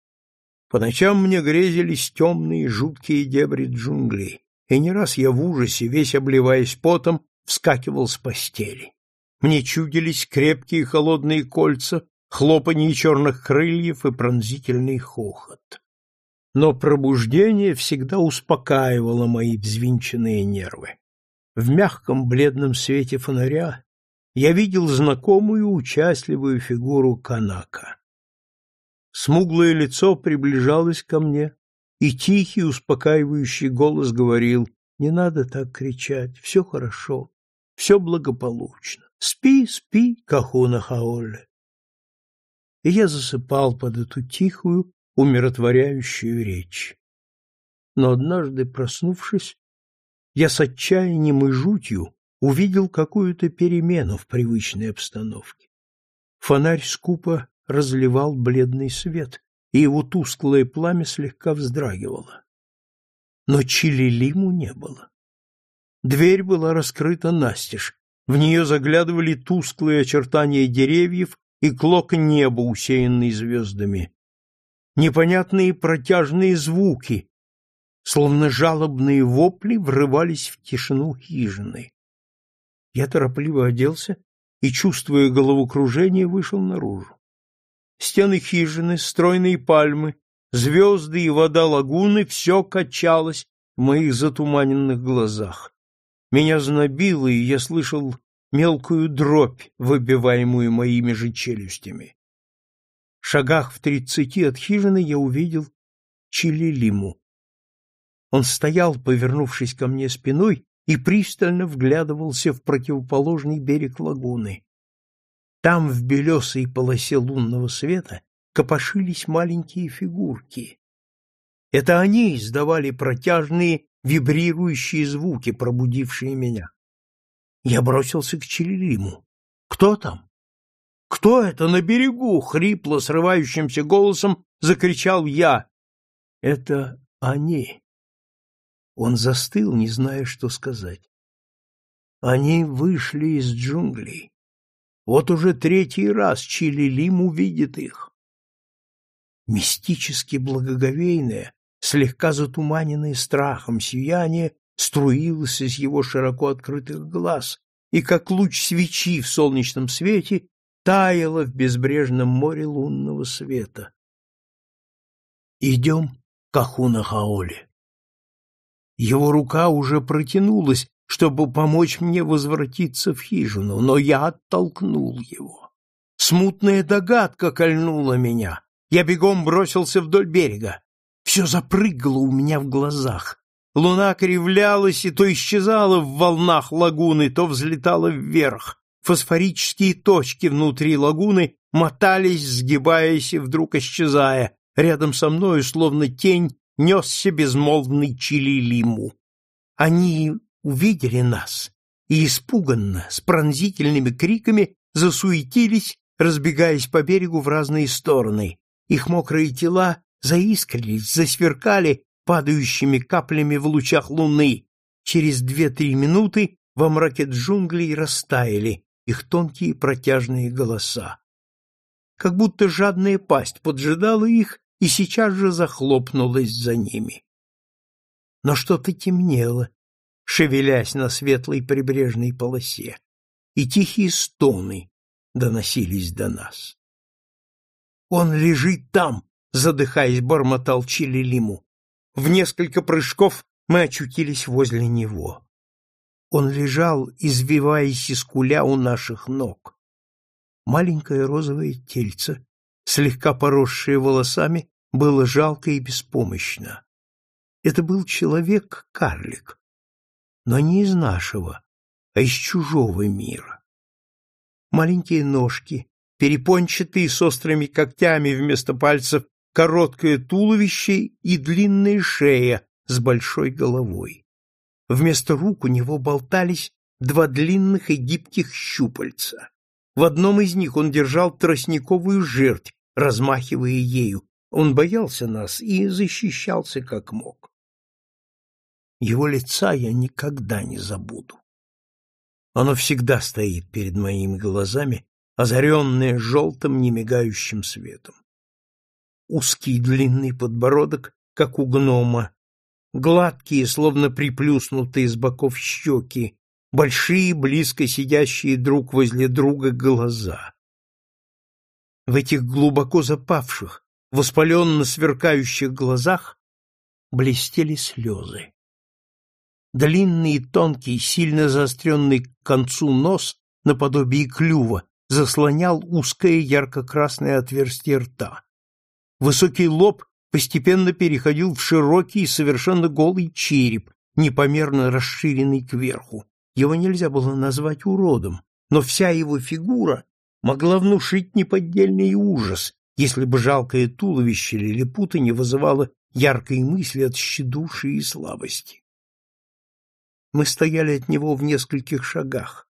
По ночам мне грезились темные жуткие дебри джунглей, и не раз я в ужасе, весь обливаясь потом, вскакивал с постели. Мне чудились крепкие холодные кольца, хлопанье черных крыльев и пронзительный хохот. Но пробуждение всегда успокаивало мои взвинченные нервы. В мягком бледном свете фонаря я видел знакомую участливую фигуру Канака. Смуглое лицо приближалось ко мне, и тихий, успокаивающий голос говорил, «Не надо так кричать, все хорошо, все благополучно. Спи, спи, Кахуна Хаолле». И я засыпал под эту тихую, умиротворяющую речь. Но однажды, проснувшись, я с отчаянием и жутью увидел какую-то перемену в привычной обстановке. Фонарь скупо разливал бледный свет, и его тусклое пламя слегка вздрагивало. Но Чилилиму не было. Дверь была раскрыта настежь, в нее заглядывали тусклые очертания деревьев и клок неба, усеянный звездами. Непонятные протяжные звуки, словно жалобные вопли, врывались в тишину хижины. Я торопливо оделся и, чувствуя головокружение, вышел наружу. Стены хижины, стройные пальмы, звезды и вода лагуны — все качалось в моих затуманенных глазах. Меня знобило, и я слышал мелкую дробь, выбиваемую моими же челюстями. В шагах в тридцати от хижины я увидел Чилилиму. Он стоял, повернувшись ко мне спиной, и пристально вглядывался в противоположный берег лагуны. Там, в белесой полосе лунного света, копошились маленькие фигурки. Это они издавали протяжные вибрирующие звуки, пробудившие меня. Я бросился к Челилиму. «Кто там?» «Кто это на берегу?» — хрипло, срывающимся голосом закричал я. «Это они». Он застыл, не зная, что сказать. Они вышли из джунглей. Вот уже третий раз Чилилим увидит их. Мистически благоговейное, слегка затуманенное страхом сияние струилось из его широко открытых глаз и, как луч свечи в солнечном свете, таяло в безбрежном море лунного света. «Идем к Ахуна-Хаоле», его рука уже протянулась, чтобы помочь мне возвратиться в хижину, но я оттолкнул его. Смутная догадка кольнула меня. Я бегом бросился вдоль берега. Все запрыгало у меня в глазах. Луна кривлялась и то исчезала в волнах лагуны, то взлетала вверх. Фосфорические точки внутри лагуны мотались, сгибаясь и вдруг исчезая. Рядом со мною, словно тень, несся безмолвный Чилилиму. Они увидели нас и испуганно, с пронзительными криками засуетились, разбегаясь по берегу в разные стороны. Их мокрые тела заискрились, засверкали падающими каплями в лучах луны. Через две-три минуты во мраке джунглей растаяли их тонкие протяжные голоса. Как будто жадная пасть поджидала их и сейчас же захлопнулась за ними. Но что-то темнело, шевелясь на светлой прибрежной полосе, и тихие стоны доносились до нас. «Он лежит там!» — задыхаясь, бормотал Чилилиму. В несколько прыжков мы очутились возле него. Он лежал, извиваясь из куля у наших ног. Маленькое розовое тельце слегка поросшее волосами, было жалко и беспомощно. Это был человек-карлик, но не из нашего, а из чужого мира. Маленькие ножки, перепончатые с острыми когтями вместо пальцев, короткое туловище и длинная шея с большой головой. Вместо рук у него болтались два длинных и гибких щупальца. В одном из них он держал тростниковую жердь, размахивая ею. Он боялся нас и защищался как мог. Его лица я никогда не забуду. Оно всегда стоит перед моими глазами, озаренное желтым немигающим светом. Узкий длинный подбородок, как у гнома, гладкие, словно приплюснутые с боков щеки, большие, близко сидящие друг возле друга глаза. В этих глубоко запавших, воспаленно сверкающих глазах блестели слезы. Длинный тонкий, сильно заостренный к концу нос, наподобие клюва, заслонял узкое ярко-красное отверстие рта. Высокий лоб постепенно переходил в широкий, совершенно голый череп, непомерно расширенный кверху. Его нельзя было назвать уродом, но вся его фигура могла внушить неподдельный ужас, если бы жалкое туловище лилипута не вызывало яркой мысли от щедуши и слабости. Мы стояли от него в нескольких шагах,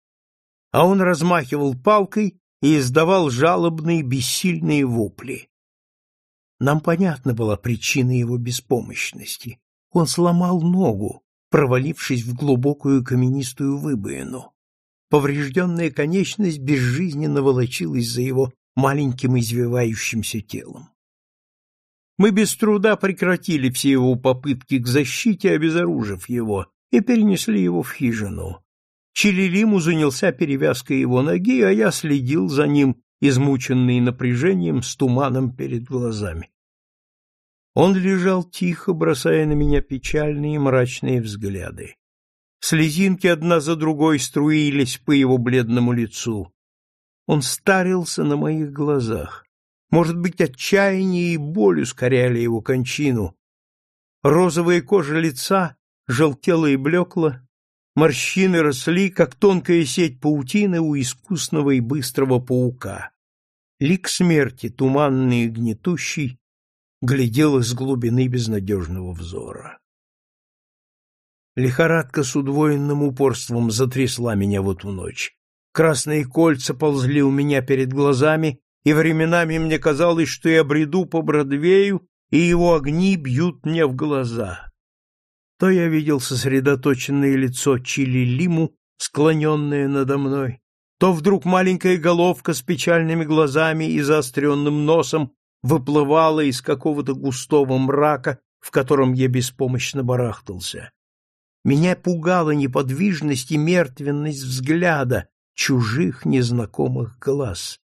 а он размахивал палкой и издавал жалобные бессильные вопли. Нам понятна была причина его беспомощности. Он сломал ногу, провалившись в глубокую каменистую выбоину. Поврежденная конечность безжизненно волочилась за его маленьким извивающимся телом. Мы без труда прекратили все его попытки к защите, обезоружив его, и перенесли его в хижину. Чилилиму занялся перевязкой его ноги, а я следил за ним, измученный напряжением, с туманом перед глазами. Он лежал тихо, бросая на меня печальные и мрачные взгляды. Слезинки одна за другой струились по его бледному лицу. Он старился на моих глазах. Может быть, отчаяние и боль ускоряли его кончину. Розовая кожа лица желтела и блекла, морщины росли, как тонкая сеть паутины у искусного и быстрого паука. Лик смерти, туманный и гнетущий, глядел из глубины безнадежного взора. Лихорадка с удвоенным упорством затрясла меня в эту ночь. Красные кольца ползли у меня перед глазами, и временами мне казалось, что я бреду по Бродвею, и его огни бьют мне в глаза. То я видел сосредоточенное лицо Чили Лиму, склоненное надо мной, то вдруг маленькая головка с печальными глазами и заостренным носом выплывала из какого-то густого мрака, в котором я беспомощно барахтался. Меня пугала неподвижность и мертвенность взгляда чужих незнакомых глаз.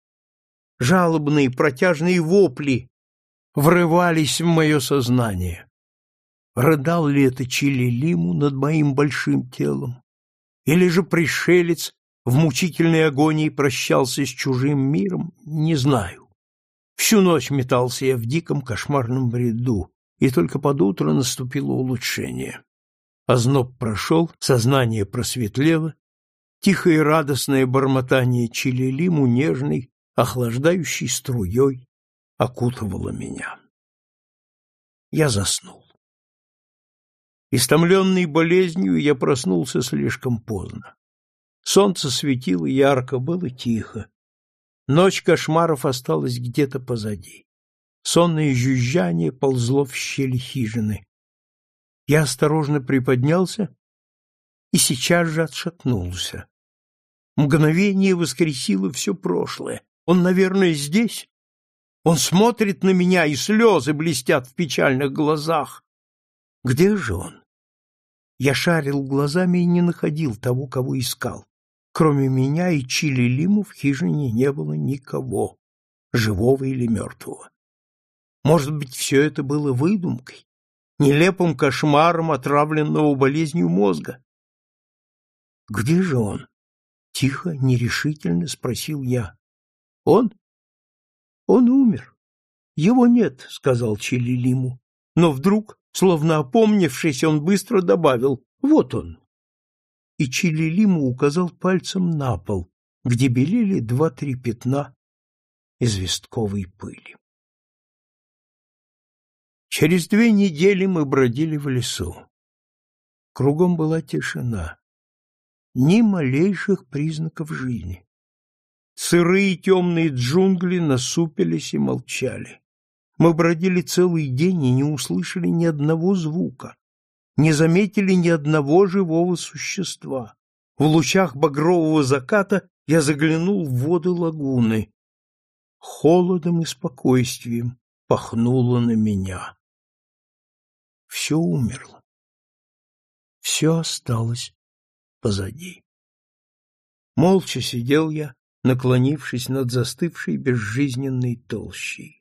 Жалобные протяжные вопли врывались в мое сознание. Рыдал ли это Чили-Лиму над моим большим телом? Или же пришелец в мучительной агонии прощался с чужим миром? Не знаю. Всю ночь метался я в диком кошмарном бреду, и только под утро наступило улучшение. Озноб прошел, сознание просветлело, тихое радостное бормотание Чилилиму нежной, охлаждающей струей окутывало меня. Я заснул. Истомленный болезнью, я проснулся слишком поздно. Солнце светило ярко, было тихо. Ночь кошмаров осталась где-то позади. Сонное жужжание ползло в щель хижины. Я осторожно приподнялся и сейчас же отшатнулся. Мгновение воскресило все прошлое. Он, наверное, здесь. Он смотрит на меня, и слезы блестят в печальных глазах. Где же он? Я шарил глазами и не находил того, кого искал. Кроме меня и Чили Лиму в хижине не было никого, живого или мертвого. Может быть, все это было выдумкой? Нелепым кошмаром отравленного болезнью мозга. Где же он? Тихо, нерешительно спросил я. Он? Он умер. Его нет, сказал Чилилиму. Но вдруг, словно опомнившись, он быстро добавил: "Вот он". И Чилилиму указал пальцем на пол, где белели два-три пятна известковой пыли. Через две недели мы бродили в лесу. Кругом была тишина. Ни малейших признаков жизни. Сырые темные джунгли насупились и молчали. Мы бродили целый день и не услышали ни одного звука, не заметили ни одного живого существа. В лучах багрового заката я заглянул в воды лагуны. Холодом и спокойствием пахнуло на меня все умерло. Все осталось позади. Молча сидел я, наклонившись над застывшей безжизненной толщей.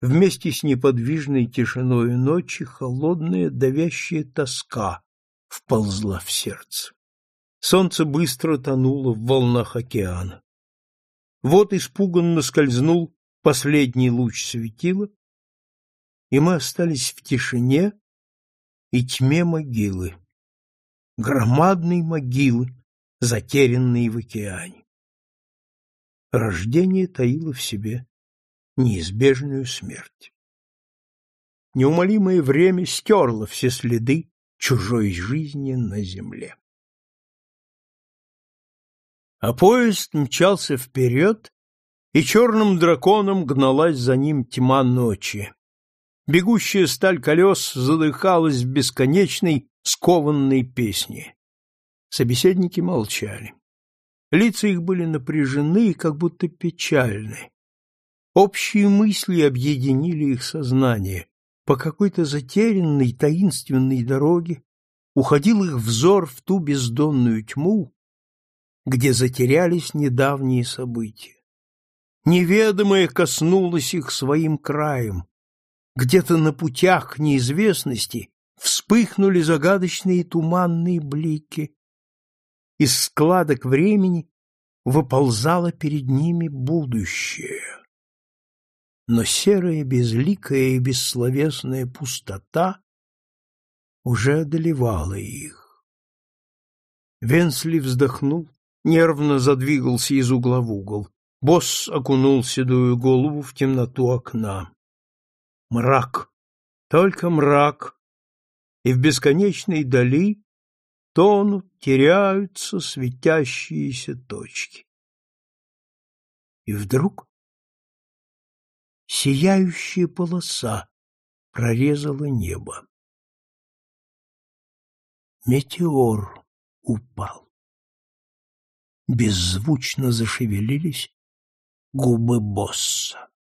Вместе с неподвижной тишиной ночи холодная давящая тоска вползла в сердце. Солнце быстро тонуло в волнах океана. Вот испуганно скользнул последний луч светила, и мы остались в тишине и тьме могилы, громадной могилы, затерянной в океане. Рождение таило в себе неизбежную смерть. Неумолимое время стерло все следы чужой жизни на земле. А поезд мчался вперед, и черным драконом гналась за ним тьма ночи. Бегущая сталь колес задыхалась в бесконечной, скованной песне. Собеседники молчали. Лица их были напряжены и как будто печальны. Общие мысли объединили их сознание. По какой-то затерянной, таинственной дороге уходил их взор в ту бездонную тьму, где затерялись недавние события. Неведомое коснулось их своим краем. Где-то на путях неизвестности вспыхнули загадочные туманные блики. Из складок времени выползало перед ними будущее. Но серая, безликая и бессловесная пустота уже одолевала их. Венсли вздохнул, нервно задвигался из угла в угол. Босс окунул седую голову в темноту окна. Мрак, только мрак, и в бесконечной дали тонут, теряются светящиеся точки. И вдруг сияющая полоса прорезала небо. Метеор упал. Беззвучно зашевелились губы босса.